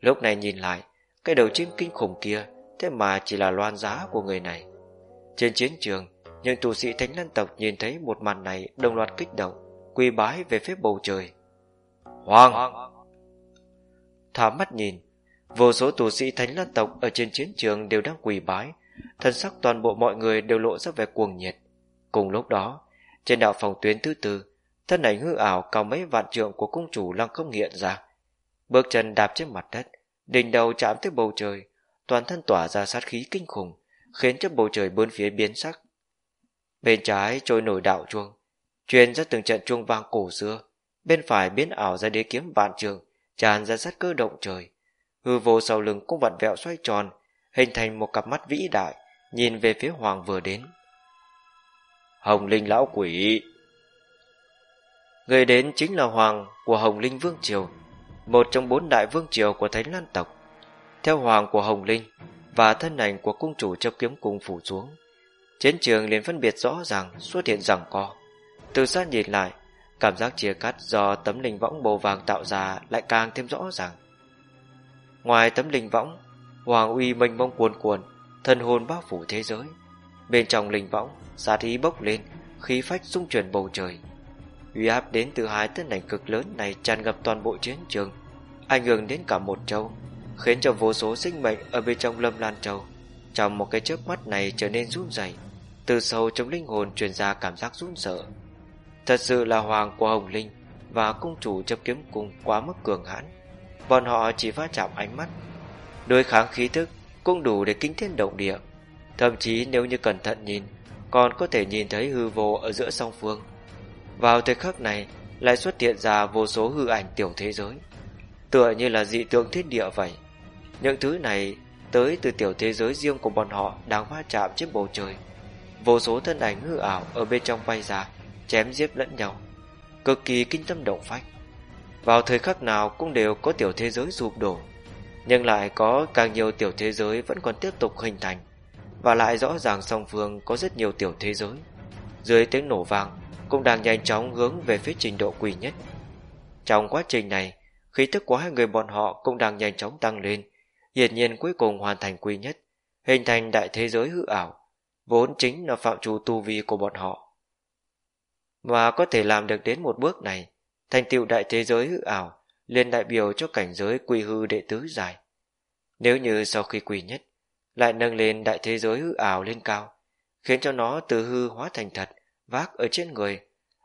Lúc này nhìn lại, cái đầu chim kinh khủng kia thế mà chỉ là loan giá của người này. Trên chiến trường, nhưng tu sĩ thánh lân tộc nhìn thấy một màn này đồng loạt kích động, quỳ bái về phía bầu trời. Hoàng! Thả mắt nhìn, vô số tu sĩ thánh lân tộc ở trên chiến trường đều đang quỳ bái, thân sắc toàn bộ mọi người đều lộ ra vẻ cuồng nhiệt. Cùng lúc đó, trên đạo phòng tuyến thứ tư, thân ảnh hư ảo cao mấy vạn trượng của cung chủ lăng không hiện ra. Bước chân đạp trên mặt đất, đỉnh đầu chạm tới bầu trời, toàn thân tỏa ra sát khí kinh khủng, khiến cho bầu trời bốn phía biến sắc. Bên trái trôi nổi đạo chuông, truyền ra từng trận chuông vang cổ xưa, bên phải biến ảo ra đế kiếm vạn trường, tràn ra sát cơ động trời. Hư vô sau lưng cũng vặn vẹo xoay tròn, hình thành một cặp mắt vĩ đại, nhìn về phía hoàng vừa đến. Hồng Linh lão quỷ Người đến chính là hoàng của Hồng Linh Vương Triều, một trong bốn đại vương triều của Thánh Lan tộc. Theo hoàng của Hồng Linh và thân ảnh của cung chủ chấp kiếm cung phủ xuống, chiến trường liền phân biệt rõ ràng xuất hiện rằng co. Từ xa nhìn lại, cảm giác chia cắt do tấm linh võng màu vàng tạo ra lại càng thêm rõ ràng. Ngoài tấm linh võng, hoàng uy mênh mông cuồn cuồn, thân hồn bao phủ thế giới. Bên trong linh võng, sát ý bốc lên, khí phách xung chuyển bầu trời. Uy áp đến từ hai tên ảnh cực lớn này tràn ngập toàn bộ chiến trường, ảnh hưởng đến cả một châu, khiến cho vô số sinh mệnh ở bên trong lâm lan châu trong một cái chớp mắt này trở nên run rẩy từ sâu trong linh hồn truyền ra cảm giác run sợ. Thật sự là hoàng của hồng linh và cung chủ chấp kiếm cùng quá mức cường hãn. Bọn họ chỉ va chạm ánh mắt, đối kháng khí thức cũng đủ để kinh thiên động địa. Thậm chí nếu như cẩn thận nhìn, còn có thể nhìn thấy hư vô ở giữa song phương. Vào thời khắc này, lại xuất hiện ra vô số hư ảnh tiểu thế giới. Tựa như là dị tượng thiên địa vậy. Những thứ này tới từ tiểu thế giới riêng của bọn họ đang va chạm trên bầu trời. Vô số thân ảnh hư ảo ở bên trong bay ra, chém giết lẫn nhau, cực kỳ kinh tâm động phách. Vào thời khắc nào cũng đều có tiểu thế giới sụp đổ, nhưng lại có càng nhiều tiểu thế giới vẫn còn tiếp tục hình thành, và lại rõ ràng song phương có rất nhiều tiểu thế giới. Dưới tiếng nổ vang, cũng đang nhanh chóng hướng về phía trình độ quỷ nhất. Trong quá trình này, khí thức của hai người bọn họ cũng đang nhanh chóng tăng lên, hiển nhiên cuối cùng hoàn thành quy nhất, hình thành đại thế giới hư ảo, vốn chính là phạm trù tu vi của bọn họ. Mà có thể làm được đến một bước này, thành tựu đại thế giới hư ảo liền đại biểu cho cảnh giới quy hư đệ tứ dài. Nếu như sau khi quy nhất, lại nâng lên đại thế giới hư ảo lên cao, khiến cho nó từ hư hóa thành thật, vác ở trên người,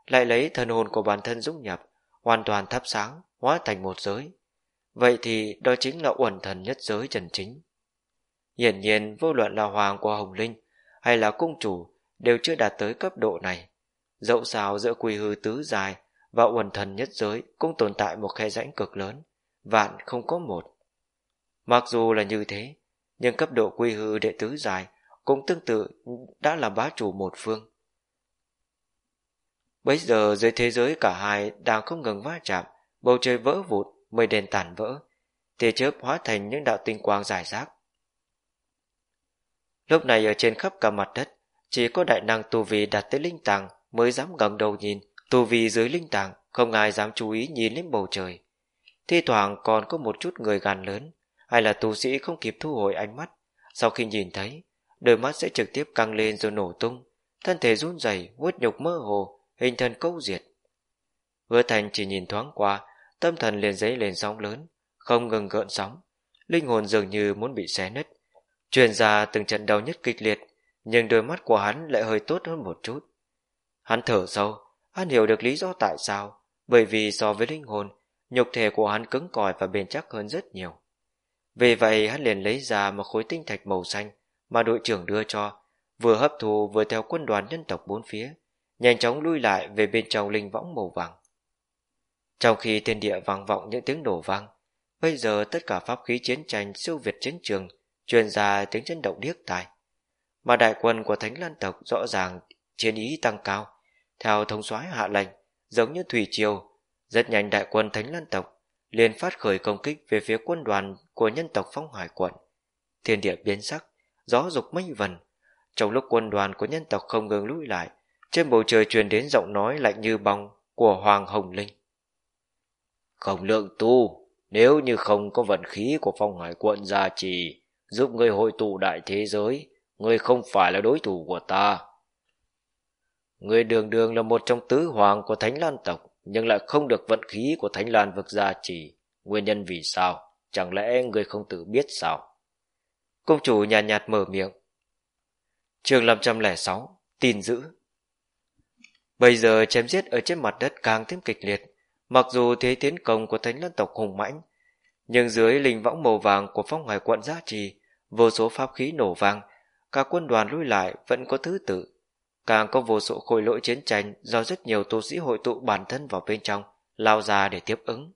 lại lấy thần hồn của bản thân dung nhập, hoàn toàn thắp sáng, hóa thành một giới, Vậy thì đó chính là uẩn thần nhất giới trần chính. Hiển nhiên vô luận là hoàng của Hồng Linh hay là cung chủ đều chưa đạt tới cấp độ này. Dẫu sao giữa quy hư tứ dài và uẩn thần nhất giới cũng tồn tại một khe rãnh cực lớn, vạn không có một. Mặc dù là như thế, nhưng cấp độ quy hư đệ tứ dài cũng tương tự đã là bá chủ một phương. Bây giờ dưới thế giới cả hai đang không ngừng va chạm, bầu trời vỡ vụt, mây đèn tàn vỡ, tia chớp hóa thành những đạo tinh quang giải rác. Lúc này ở trên khắp cả mặt đất, chỉ có đại năng tu vi đạt tới linh tàng mới dám ngẩng đầu nhìn, tu vi dưới linh tàng không ai dám chú ý nhìn lên bầu trời. Thi thoảng còn có một chút người gàn lớn, hay là tu sĩ không kịp thu hồi ánh mắt, sau khi nhìn thấy, đôi mắt sẽ trực tiếp căng lên rồi nổ tung, thân thể run rẩy, vuốt nhục mơ hồ, hình thân câu diệt. Hứa Thành chỉ nhìn thoáng qua, tâm thần liền dấy lên sóng lớn, không ngừng gợn sóng, linh hồn dường như muốn bị xé nứt. Truyền ra từng trận đau nhất kịch liệt, nhưng đôi mắt của hắn lại hơi tốt hơn một chút. Hắn thở sâu, hắn hiểu được lý do tại sao, bởi vì so với linh hồn, nhục thể của hắn cứng cỏi và bền chắc hơn rất nhiều. Vì vậy hắn liền lấy ra một khối tinh thạch màu xanh mà đội trưởng đưa cho, vừa hấp thu vừa theo quân đoàn nhân tộc bốn phía, nhanh chóng lui lại về bên trong linh võng màu vàng. Trong khi thiên địa vang vọng những tiếng nổ vang, bây giờ tất cả pháp khí chiến tranh siêu việt chiến trường truyền ra tiếng chấn động điếc tai. Mà đại quân của Thánh Lan tộc rõ ràng chiến ý tăng cao, theo thống soái hạ lệnh, giống như thủy triều, rất nhanh đại quân Thánh Lan tộc liền phát khởi công kích về phía quân đoàn của nhân tộc Phong Hải quận. Thiên địa biến sắc, gió dục mây vần. Trong lúc quân đoàn của nhân tộc không ngừng lùi lại, trên bầu trời truyền đến giọng nói lạnh như băng của Hoàng Hồng Linh. Không lượng tu, nếu như không có vận khí của phong hải quận gia trì, giúp ngươi hội tụ đại thế giới, ngươi không phải là đối thủ của ta. Người đường đường là một trong tứ hoàng của Thánh Lan tộc, nhưng lại không được vận khí của Thánh Lan vực gia trì. Nguyên nhân vì sao? Chẳng lẽ người không tự biết sao? Công chủ nhàn nhạt, nhạt mở miệng. Trường 506, tin giữ. Bây giờ chém giết ở trên mặt đất càng thêm kịch liệt, mặc dù thế tiến công của thánh lan tộc hùng mãnh, nhưng dưới linh võng màu vàng của phong hải quận giá trì, vô số pháp khí nổ vang, cả quân đoàn lui lại vẫn có thứ tự. Càng có vô số khối lỗi chiến tranh do rất nhiều tu sĩ hội tụ bản thân vào bên trong, lao ra để tiếp ứng.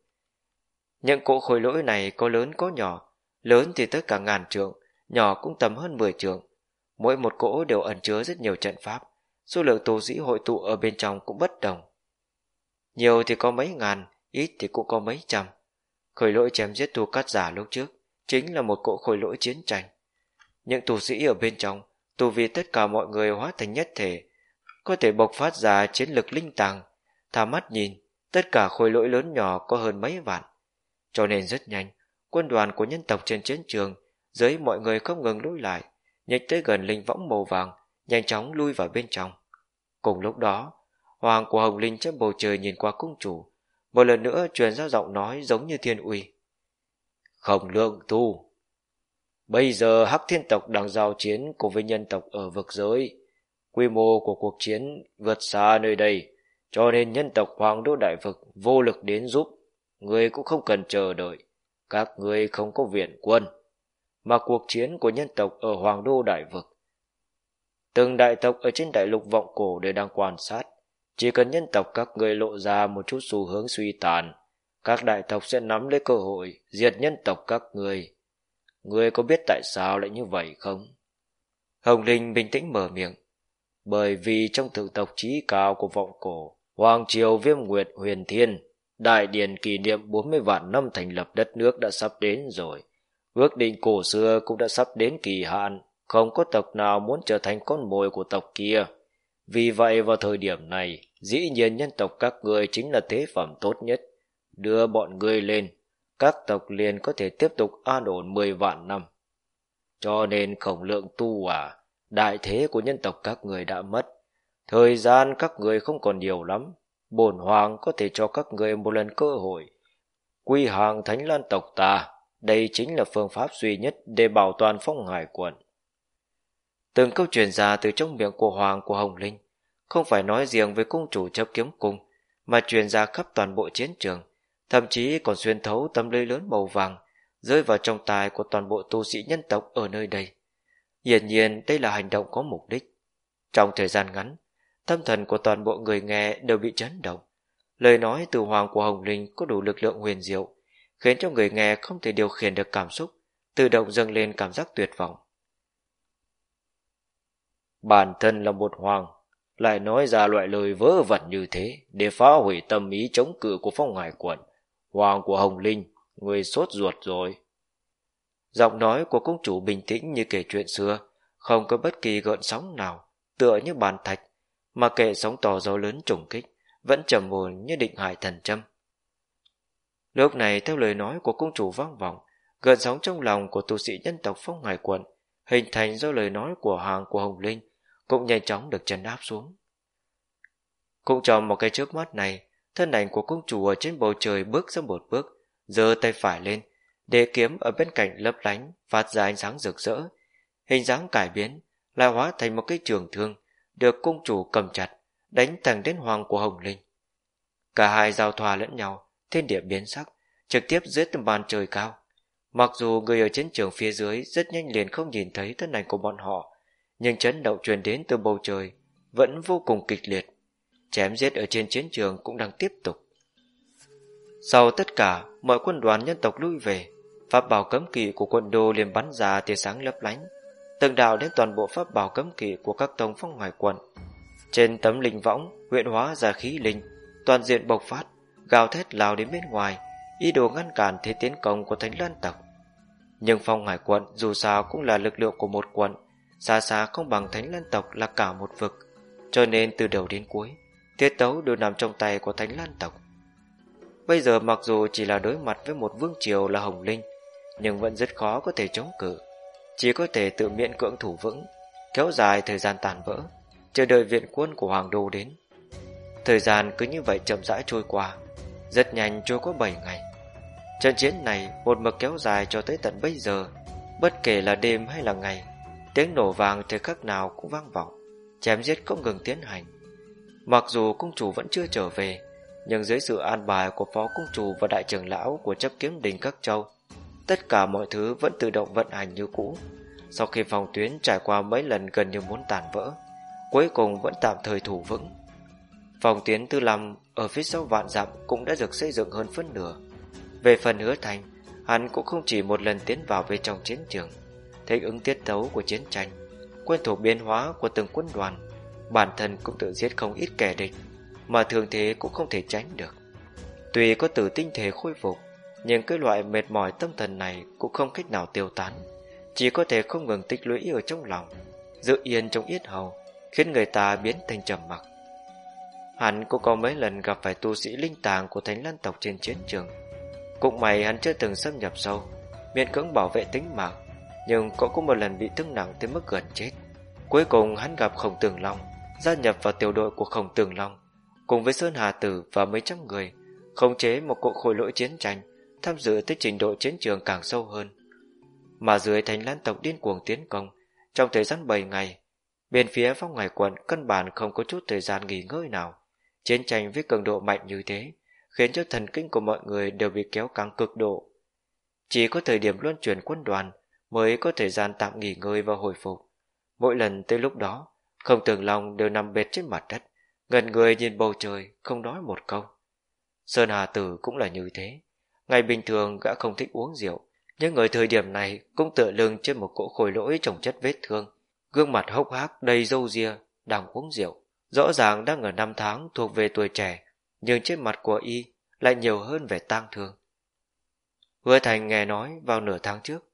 Những cỗ khối lỗi này có lớn có nhỏ, lớn thì tới cả ngàn trượng, nhỏ cũng tầm hơn 10 trượng. Mỗi một cỗ đều ẩn chứa rất nhiều trận pháp, số lượng tu sĩ hội tụ ở bên trong cũng bất đồng. Nhiều thì có mấy ngàn, ít thì cũng có mấy trăm. Khối lỗi chém giết tu cắt giả lúc trước chính là một cỗ khối lỗi chiến tranh. Những tù sĩ ở bên trong, tù vì tất cả mọi người hóa thành nhất thể, có thể bộc phát ra chiến lực linh tàng. Thả mắt nhìn, tất cả khối lỗi lớn nhỏ có hơn mấy vạn. Cho nên rất nhanh, quân đoàn của nhân tộc trên chiến trường, dưới mọi người không ngừng lùi lại, nhích tới gần linh võng màu vàng, nhanh chóng lui vào bên trong. Cùng lúc đó, hoàng của Hồng Linh trên bầu trời nhìn qua cung chủ, một lần nữa truyền ra giọng nói giống như thiên uy. Không lượng tu. Bây giờ Hắc Thiên tộc đang giao chiến cùng với nhân tộc ở vực giới. Quy mô của cuộc chiến vượt xa nơi đây, cho nên nhân tộc Hoàng Đô Đại Vực vô lực đến giúp. Người cũng không cần chờ đợi. Các người không có viện quân. Mà cuộc chiến của nhân tộc ở Hoàng Đô Đại Vực. Từng đại tộc ở trên đại lục vọng cổ đều đang quan sát. Chỉ cần nhân tộc các người lộ ra một chút xu hướng suy tàn, các đại tộc sẽ nắm lấy cơ hội diệt nhân tộc các người. Người có biết tại sao lại như vậy không? Hồng Linh bình tĩnh mở miệng. Bởi vì trong thực tộc trí cao của vọng cổ, Hoàng Triều Viêm Nguyệt Huyền Thiên, đại điển kỷ niệm 40 vạn năm thành lập đất nước đã sắp đến rồi. Ước định cổ xưa cũng đã sắp đến kỳ hạn, không có tộc nào muốn trở thành con mồi của tộc kia. Vì vậy vào thời điểm này, dĩ nhiên nhân tộc các người chính là thế phẩm tốt nhất. Đưa bọn ngươi lên, các tộc liền có thể tiếp tục an ổn 10 vạn năm. Cho nên khổng lượng tu à, đại thế của nhân tộc các người đã mất. Thời gian các người không còn nhiều lắm. Bổn hoàng có thể cho các người một lần cơ hội. Quy hàng thánh lan tộc ta, đây chính là phương pháp duy nhất để bảo toàn phong hải quận. Từng câu truyền ra từ trong miệng của hoàng của Hồng Linh, không phải nói riêng với cung chủ chấp kiếm cung, mà truyền ra khắp toàn bộ chiến trường, thậm chí còn xuyên thấu tấm lưới lớn màu vàng, rơi vào trong tài của toàn bộ tu sĩ nhân tộc ở nơi đây. Hiển nhiên đây là hành động có mục đích. Trong thời gian ngắn, tâm thần của toàn bộ người nghe đều bị chấn động. Lời nói từ hoàng của Hồng Linh có đủ lực lượng huyền diệu, khiến cho người nghe không thể điều khiển được cảm xúc, tự động dâng lên cảm giác tuyệt vọng. Bản thân là một hoàng, lại nói ra loại lời vớ vẩn như thế để phá hủy tâm ý chống cự của phong hải quận. Hoàng của Hồng Linh, người sốt ruột rồi. Giọng nói của công chủ bình tĩnh như kể chuyện xưa, không có bất kỳ gợn sóng nào, tựa như bàn thạch, mà kệ sóng to gió lớn trùng kích, vẫn trầm ổn như định hải thần châm. Lúc này theo lời nói của công chủ vang vọng, gợn sóng trong lòng của tu sĩ nhân tộc phong hải quận, hình thành do lời nói của hàng của Hồng Linh, cũng nhanh chóng được trấn áp xuống. Cũng trong một cái trước mắt này, thân ảnh của công chủ ở trên bầu trời bước ra một bước, giơ tay phải lên, để kiếm ở bên cạnh lấp lánh, phát ra ánh sáng rực rỡ. Hình dáng cải biến, lại hóa thành một cái trường thương, được cung chủ cầm chặt, đánh thẳng đến hoàng của Hồng Linh. Cả hai giao thoa lẫn nhau, thiên địa biến sắc, trực tiếp dưới tầm bàn trời cao. Mặc dù người ở chiến trường phía dưới rất nhanh liền không nhìn thấy thân ảnh của bọn họ, nhưng chấn động truyền đến từ bầu trời vẫn vô cùng kịch liệt. Chém giết ở trên chiến trường cũng đang tiếp tục. Sau tất cả, mọi quân đoàn nhân tộc lui về, pháp bảo cấm kỵ của quân đô liền bắn ra tia sáng lấp lánh, từng đạo đến toàn bộ pháp bảo cấm kỵ của các tông phong ngoài quận. Trên tấm linh võng, huyện hóa ra khí linh, toàn diện bộc phát, gào thét lao đến bên ngoài, ý đồ ngăn cản thế tiến công của thánh lan tộc. Nhưng phong hải quận dù sao cũng là lực lượng của một quận, xa xa không bằng thánh lan tộc là cả một vực, cho nên từ đầu đến cuối, tiết tấu đều nằm trong tay của thánh lan tộc. Bây giờ mặc dù chỉ là đối mặt với một vương triều là Hồng Linh, nhưng vẫn rất khó có thể chống cự. Chỉ có thể tự miễn cưỡng thủ vững, kéo dài thời gian tàn vỡ. chờ đợi viện quân của Hoàng Đô đến. Thời gian cứ như vậy chậm rãi trôi qua, rất nhanh trôi qua 7 ngày. Trận chiến này một mực kéo dài cho tới tận bây giờ, bất kể là đêm hay là ngày, tiếng nổ vàng thời khắc nào cũng vang vọng, chém giết không ngừng tiến hành. Mặc dù cung chủ vẫn chưa trở về, nhưng dưới sự an bài của phó cung chủ và đại trưởng lão của chấp kiếm đình các châu, tất cả mọi thứ vẫn tự động vận hành như cũ. Sau khi phòng tuyến trải qua mấy lần gần như muốn tàn vỡ, cuối cùng vẫn tạm thời thủ vững. Phòng tuyến tư lâm ở phía sau vạn dặm cũng đã được xây dựng hơn phân nửa. Về phần hứa thành, hắn cũng không chỉ một lần tiến vào bên trong chiến trường, thích ứng tiết tấu của chiến tranh, quen thuộc biến hóa của từng quân đoàn, bản thân cũng tự giết không ít kẻ địch, mà thường thế cũng không thể tránh được. Tuy có tử tinh thể khôi phục, nhưng cái loại mệt mỏi tâm thần này cũng không cách nào tiêu tán, chỉ có thể không ngừng tích lũy ở trong lòng, giữ yên trong yết hầu, khiến người ta biến thành trầm mặc. Hắn cũng có mấy lần gặp phải tu sĩ linh tàng của thánh lan tộc trên chiến trường. Cũng may hắn chưa từng xâm nhập sâu, miễn cưỡng bảo vệ tính mạng, nhưng cũng có một lần bị thương nặng tới mức gần chết. Cuối cùng hắn gặp Khổng Tường Long, gia nhập vào tiểu đội của Khổng Tường Long, cùng với Sơn Hà Tử và mấy trăm người, khống chế một cuộc khối lỗi chiến tranh, tham dự tới trình độ chiến trường càng sâu hơn. Mà dưới thánh lan tộc điên cuồng tiến công, trong thời gian 7 ngày, bên phía phong hải quận căn bản không có chút thời gian nghỉ ngơi nào. Chiến tranh với cường độ mạnh như thế, khiến cho thần kinh của mọi người đều bị kéo căng cực độ. Chỉ có thời điểm luân chuyển quân đoàn mới có thời gian tạm nghỉ ngơi và hồi phục. Mỗi lần tới lúc đó, không tường lòng đều nằm bệt trên mặt đất, gần người nhìn bầu trời, không nói một câu. Sơn Hà Tử cũng là như thế. Ngày bình thường gã không thích uống rượu, nhưng người thời điểm này cũng tựa lưng trên một cỗ khối lỗi trồng chất vết thương. Gương mặt hốc hác đầy râu ria, đang uống rượu. Rõ ràng đang ở năm tháng thuộc về tuổi trẻ, nhưng trên mặt của y lại nhiều hơn vẻ tang thương. Hứa Thành nghe nói vào nửa tháng trước,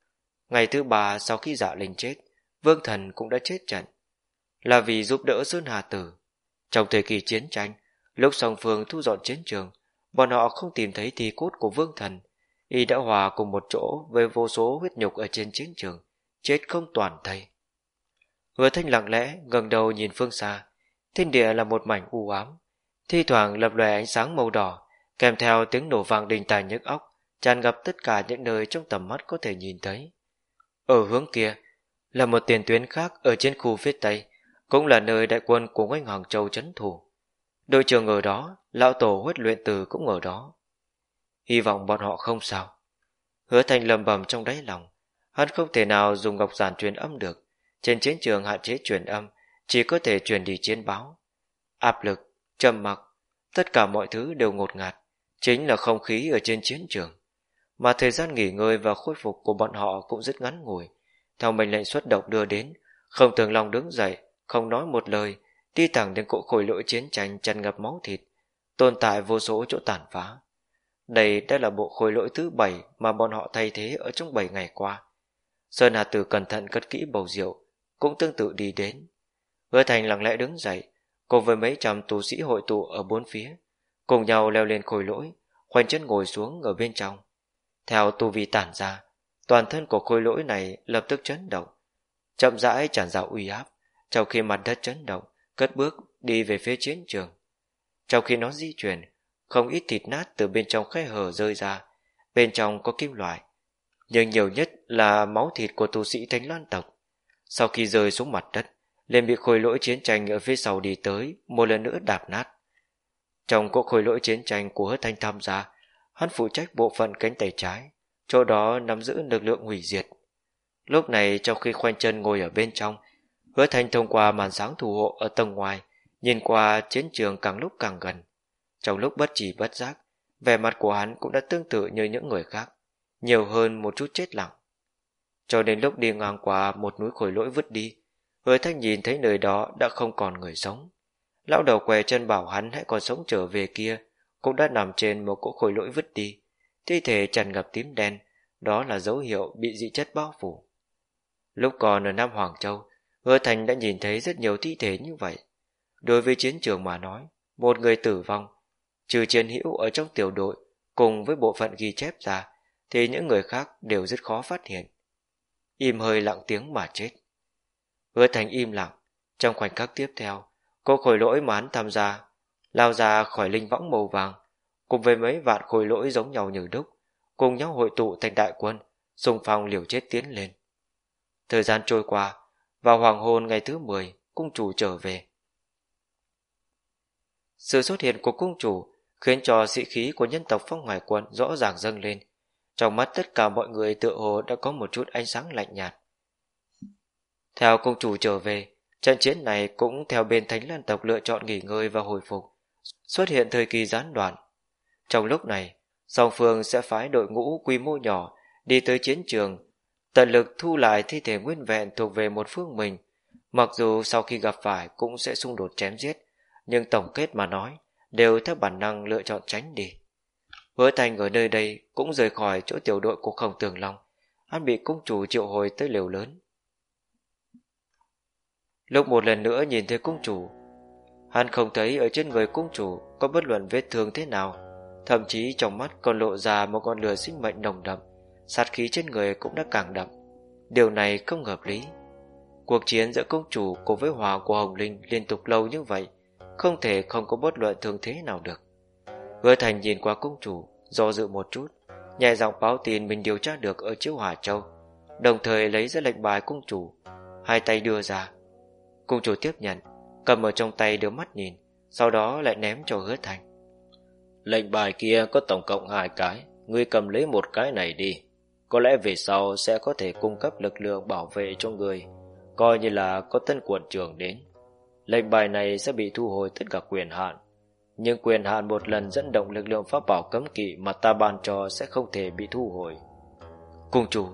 ngày thứ ba sau khi dạ linh chết, Vương Thần cũng đã chết trận. Là vì giúp đỡ Sơn Hà Tử. Trong thời kỳ chiến tranh, lúc song phương thu dọn chiến trường, bọn họ không tìm thấy thi cốt của Vương Thần. Y đã hòa cùng một chỗ với vô số huyết nhục ở trên chiến trường, chết không toàn thây. Hứa Thanh lặng lẽ ngẩng đầu nhìn phương xa, thiên địa là một mảnh u ám, thi thoảng lập lòe ánh sáng màu đỏ, kèm theo tiếng nổ vàng đình tài nhức óc, tràn ngập tất cả những nơi trong tầm mắt có thể nhìn thấy. Ở hướng kia là một tiền tuyến khác ở trên khu phía tây, cũng là nơi đại quân của Ngoanh Hoàng Châu chấn thủ. Đội trưởng ở đó, lão tổ huyết luyện từ cũng ở đó. Hy vọng bọn họ không sao. Hứa thành lầm bầm trong đáy lòng, hắn không thể nào dùng ngọc giản truyền âm được. Trên chiến trường hạn chế truyền âm, chỉ có thể truyền đi chiến báo. Áp lực, trầm mặc, tất cả mọi thứ đều ngột ngạt, chính là không khí ở trên chiến trường. Mà thời gian nghỉ ngơi và khôi phục của bọn họ cũng rất ngắn ngủi. Theo mệnh lệnh xuất động đưa đến, không thường long đứng dậy, không nói một lời, đi thẳng đến cỗ khối lỗi chiến tranh tràn ngập máu thịt, tồn tại vô số chỗ tàn phá. Đây đã là bộ khối lỗi thứ bảy mà bọn họ thay thế ở trong bảy ngày qua. Sơn Hà Tử cẩn thận cất kỹ bầu rượu, cũng tương tự đi đến. Hứa Thành lặng lẽ đứng dậy, cùng với mấy trăm tù sĩ hội tụ ở bốn phía, cùng nhau leo lên khối lỗi, khoanh chân ngồi xuống ở bên trong. Theo tu vi tản ra, toàn thân của khối lỗi này lập tức chấn động, chậm rãi tràn ra uy áp, trong khi mặt đất chấn động, cất bước đi về phía chiến trường. Trong khi nó di chuyển, không ít thịt nát từ bên trong khe hở rơi ra, bên trong có kim loại, nhưng nhiều nhất là máu thịt của tu sĩ thánh loan tộc. Sau khi rơi xuống mặt đất, liền bị khối lỗi chiến tranh ở phía sau đi tới, một lần nữa đạp nát. Trong cuộc khối lỗi chiến tranh của hứa thanh tham gia, hắn phụ trách bộ phận cánh tay trái, chỗ đó nắm giữ lực lượng hủy diệt. Lúc này trong khi khoanh chân ngồi ở bên trong, hứa thanh thông qua màn sáng thủ hộ ở tầng ngoài, nhìn qua chiến trường càng lúc càng gần. Trong lúc bất chỉ bất giác, vẻ mặt của hắn cũng đã tương tự như những người khác, nhiều hơn một chút chết lặng. Cho đến lúc đi ngang qua một núi khối lỗi vứt đi, hứa thanh nhìn thấy nơi đó đã không còn người sống. Lão đầu què chân bảo hắn hãy còn sống trở về kia, cũng đã nằm trên một cỗ khối lỗi vứt đi. Thi thể tràn ngập tím đen, đó là dấu hiệu bị dị chất bao phủ. Lúc còn ở Nam Hoàng Châu, Hứa Thành đã nhìn thấy rất nhiều thi thể như vậy. Đối với chiến trường mà nói, một người tử vong, trừ chiến hữu ở trong tiểu đội cùng với bộ phận ghi chép ra, thì những người khác đều rất khó phát hiện. Im hơi lặng tiếng mà chết. Hứa Thành im lặng, trong khoảnh khắc tiếp theo, Cô khối lỗi mà hắn tham gia, lao ra khỏi linh võng màu vàng, cùng với mấy vạn khối lỗi giống nhau như đúc, cùng nhau hội tụ thành đại quân, xung phong liều chết tiến lên. Thời gian trôi qua, vào hoàng hôn ngày thứ 10, cung chủ trở về. Sự xuất hiện của cung chủ khiến cho sĩ khí của nhân tộc phong hoài quân rõ ràng dâng lên. Trong mắt tất cả mọi người tựa hồ đã có một chút ánh sáng lạnh nhạt. Theo cung chủ trở về, trận chiến này cũng theo bên Thánh Lan tộc lựa chọn nghỉ ngơi và hồi phục, xuất hiện thời kỳ gián đoạn. Trong lúc này, song phương sẽ phái đội ngũ quy mô nhỏ đi tới chiến trường, tận lực thu lại thi thể nguyên vẹn thuộc về một phương mình. Mặc dù sau khi gặp phải cũng sẽ xung đột chém giết, nhưng tổng kết mà nói, đều theo bản năng lựa chọn tránh đi. Hứa Thành ở nơi đây cũng rời khỏi chỗ tiểu đội của Khổng Tường Long, hắn bị cung chủ triệu hồi tới liều lớn. Lúc một lần nữa nhìn thấy cung chủ, hắn không thấy ở trên người cung chủ có bất luận vết thương thế nào, thậm chí trong mắt còn lộ ra một con lửa sinh mệnh nồng đậm, sát khí trên người cũng đã càng đậm. Điều này không hợp lý. Cuộc chiến giữa công chủ cùng với hòa của Hồng Linh liên tục lâu như vậy, không thể không có bất luận thương thế nào được. Hứa Thành nhìn qua công chủ, do dự một chút, nhẹ giọng báo tin mình điều tra được ở chiếu Hỏa Châu, đồng thời lấy ra lệnh bài công chủ, hai tay đưa ra. công chủ tiếp nhận, cầm ở trong tay đưa mắt nhìn, sau đó lại ném cho hứa Thành. Lệnh bài kia có tổng cộng hai cái, ngươi cầm lấy một cái này đi. Có lẽ về sau sẽ có thể cung cấp lực lượng bảo vệ cho người, coi như là có tân quận trưởng đến. Lệnh bài này sẽ bị thu hồi tất cả quyền hạn, nhưng quyền hạn một lần dẫn động lực lượng pháp bảo cấm kỵ mà ta ban cho sẽ không thể bị thu hồi. Cung chủ,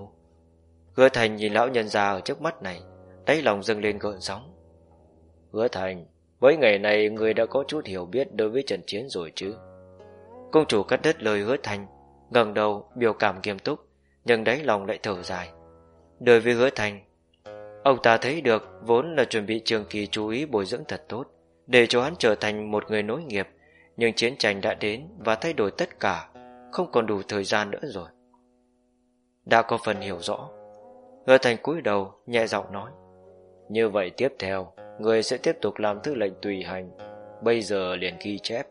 hứa thành nhìn lão nhân già ở trước mắt này, đáy lòng dâng lên gợn sóng. Hứa thành, với ngày này người đã có chút hiểu biết đối với trận chiến rồi chứ? Cung chủ cắt đứt lời hứa thành, ngẩng đầu biểu cảm nghiêm túc, nhưng đáy lòng lại thở dài. Đối với hứa thành, ông ta thấy được vốn là chuẩn bị trường kỳ chú ý bồi dưỡng thật tốt, để cho hắn trở thành một người nối nghiệp, nhưng chiến tranh đã đến và thay đổi tất cả, không còn đủ thời gian nữa rồi. Đã có phần hiểu rõ, hứa thành cúi đầu nhẹ giọng nói. Như vậy tiếp theo, người sẽ tiếp tục làm thư lệnh tùy hành, bây giờ liền ghi chép.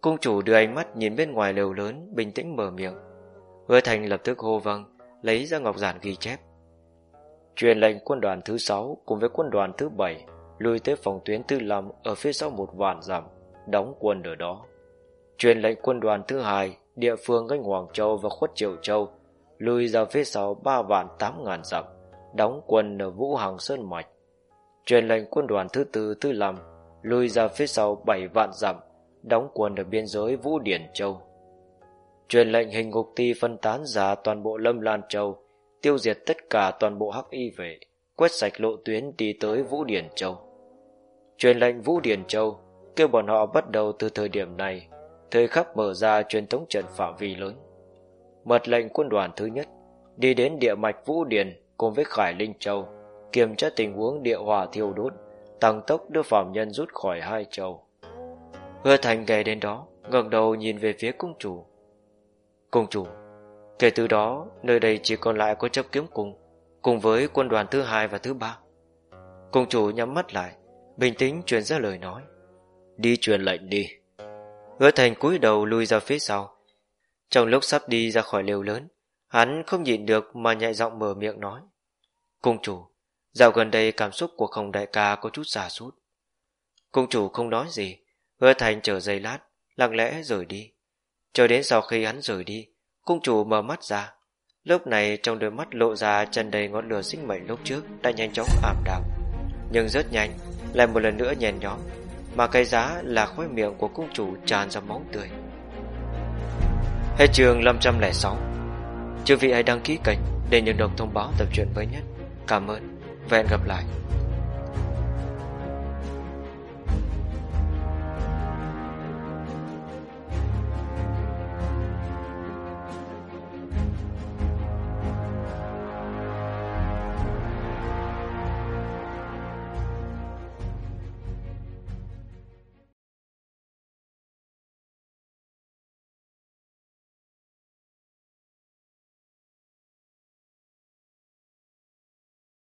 Cung chủ đưa ánh mắt nhìn bên ngoài lều lớn, bình tĩnh mở miệng. Hứa Thành lập tức hô vâng, lấy ra ngọc giản ghi chép. Truyền lệnh quân đoàn thứ 6 cùng với quân đoàn thứ 7 lùi tới phòng tuyến thứ 5 ở phía sau một vạn dặm, đóng quân ở đó. Truyền lệnh quân đoàn thứ 2 địa phương gánh Hoàng Châu và Khuất Triệu Châu lùi ra phía sau 3 vạn 8 ngàn dặm, đóng quân ở Vũ Hằng Sơn Mạch. Truyền lệnh quân đoàn thứ tư thứ 5 lùi ra phía sau 7 vạn dặm, đóng quân ở biên giới Vũ Điển Châu. Truyền lệnh hình ngục ti phân tán ra toàn bộ Lâm Lan Châu, tiêu diệt tất cả toàn bộ hắc y vệ, quét sạch lộ tuyến đi tới Vũ Điển Châu. Truyền lệnh Vũ Điển Châu kêu bọn họ bắt đầu từ thời điểm này, thời khắc mở ra truyền thống trận phạm vi lớn. Mật lệnh quân đoàn thứ nhất đi đến địa mạch Vũ Điển cùng với Khải Linh Châu, kiểm tra tình huống địa hỏa thiêu đốt, tăng tốc đưa phạm nhân rút khỏi hai châu. Hứa Thành ghé đến đó, ngẩng đầu nhìn về phía cung chủ. Cung chủ, kể từ đó, nơi đây chỉ còn lại có chấp kiếm cung, cùng với quân đoàn thứ hai và thứ ba. Cung chủ nhắm mắt lại, bình tĩnh truyền ra lời nói. Đi truyền lệnh đi. Hứa Thành cúi đầu lui ra phía sau. Trong lúc sắp đi ra khỏi lều lớn, hắn không nhịn được mà nhạy giọng mở miệng nói. Cung chủ, dạo gần đây cảm xúc của khổng đại ca có chút giả sút. Cung chủ không nói gì, Hứa Thành chờ giây lát, lặng lẽ rời đi. Cho đến sau khi hắn rời đi, cung chủ mở mắt ra. Lúc này trong đôi mắt lộ ra chân đầy ngọn lửa sinh mệnh lúc trước đã nhanh chóng ảm đạm. Nhưng rất nhanh, lại một lần nữa nhèn nhóm, mà cái giá là khóe miệng của cung chủ tràn ra máu tươi. Hết trường 506 Chư vị hãy đăng ký kênh để nhận được thông báo tập truyện mới nhất. Cảm ơn và hẹn gặp lại.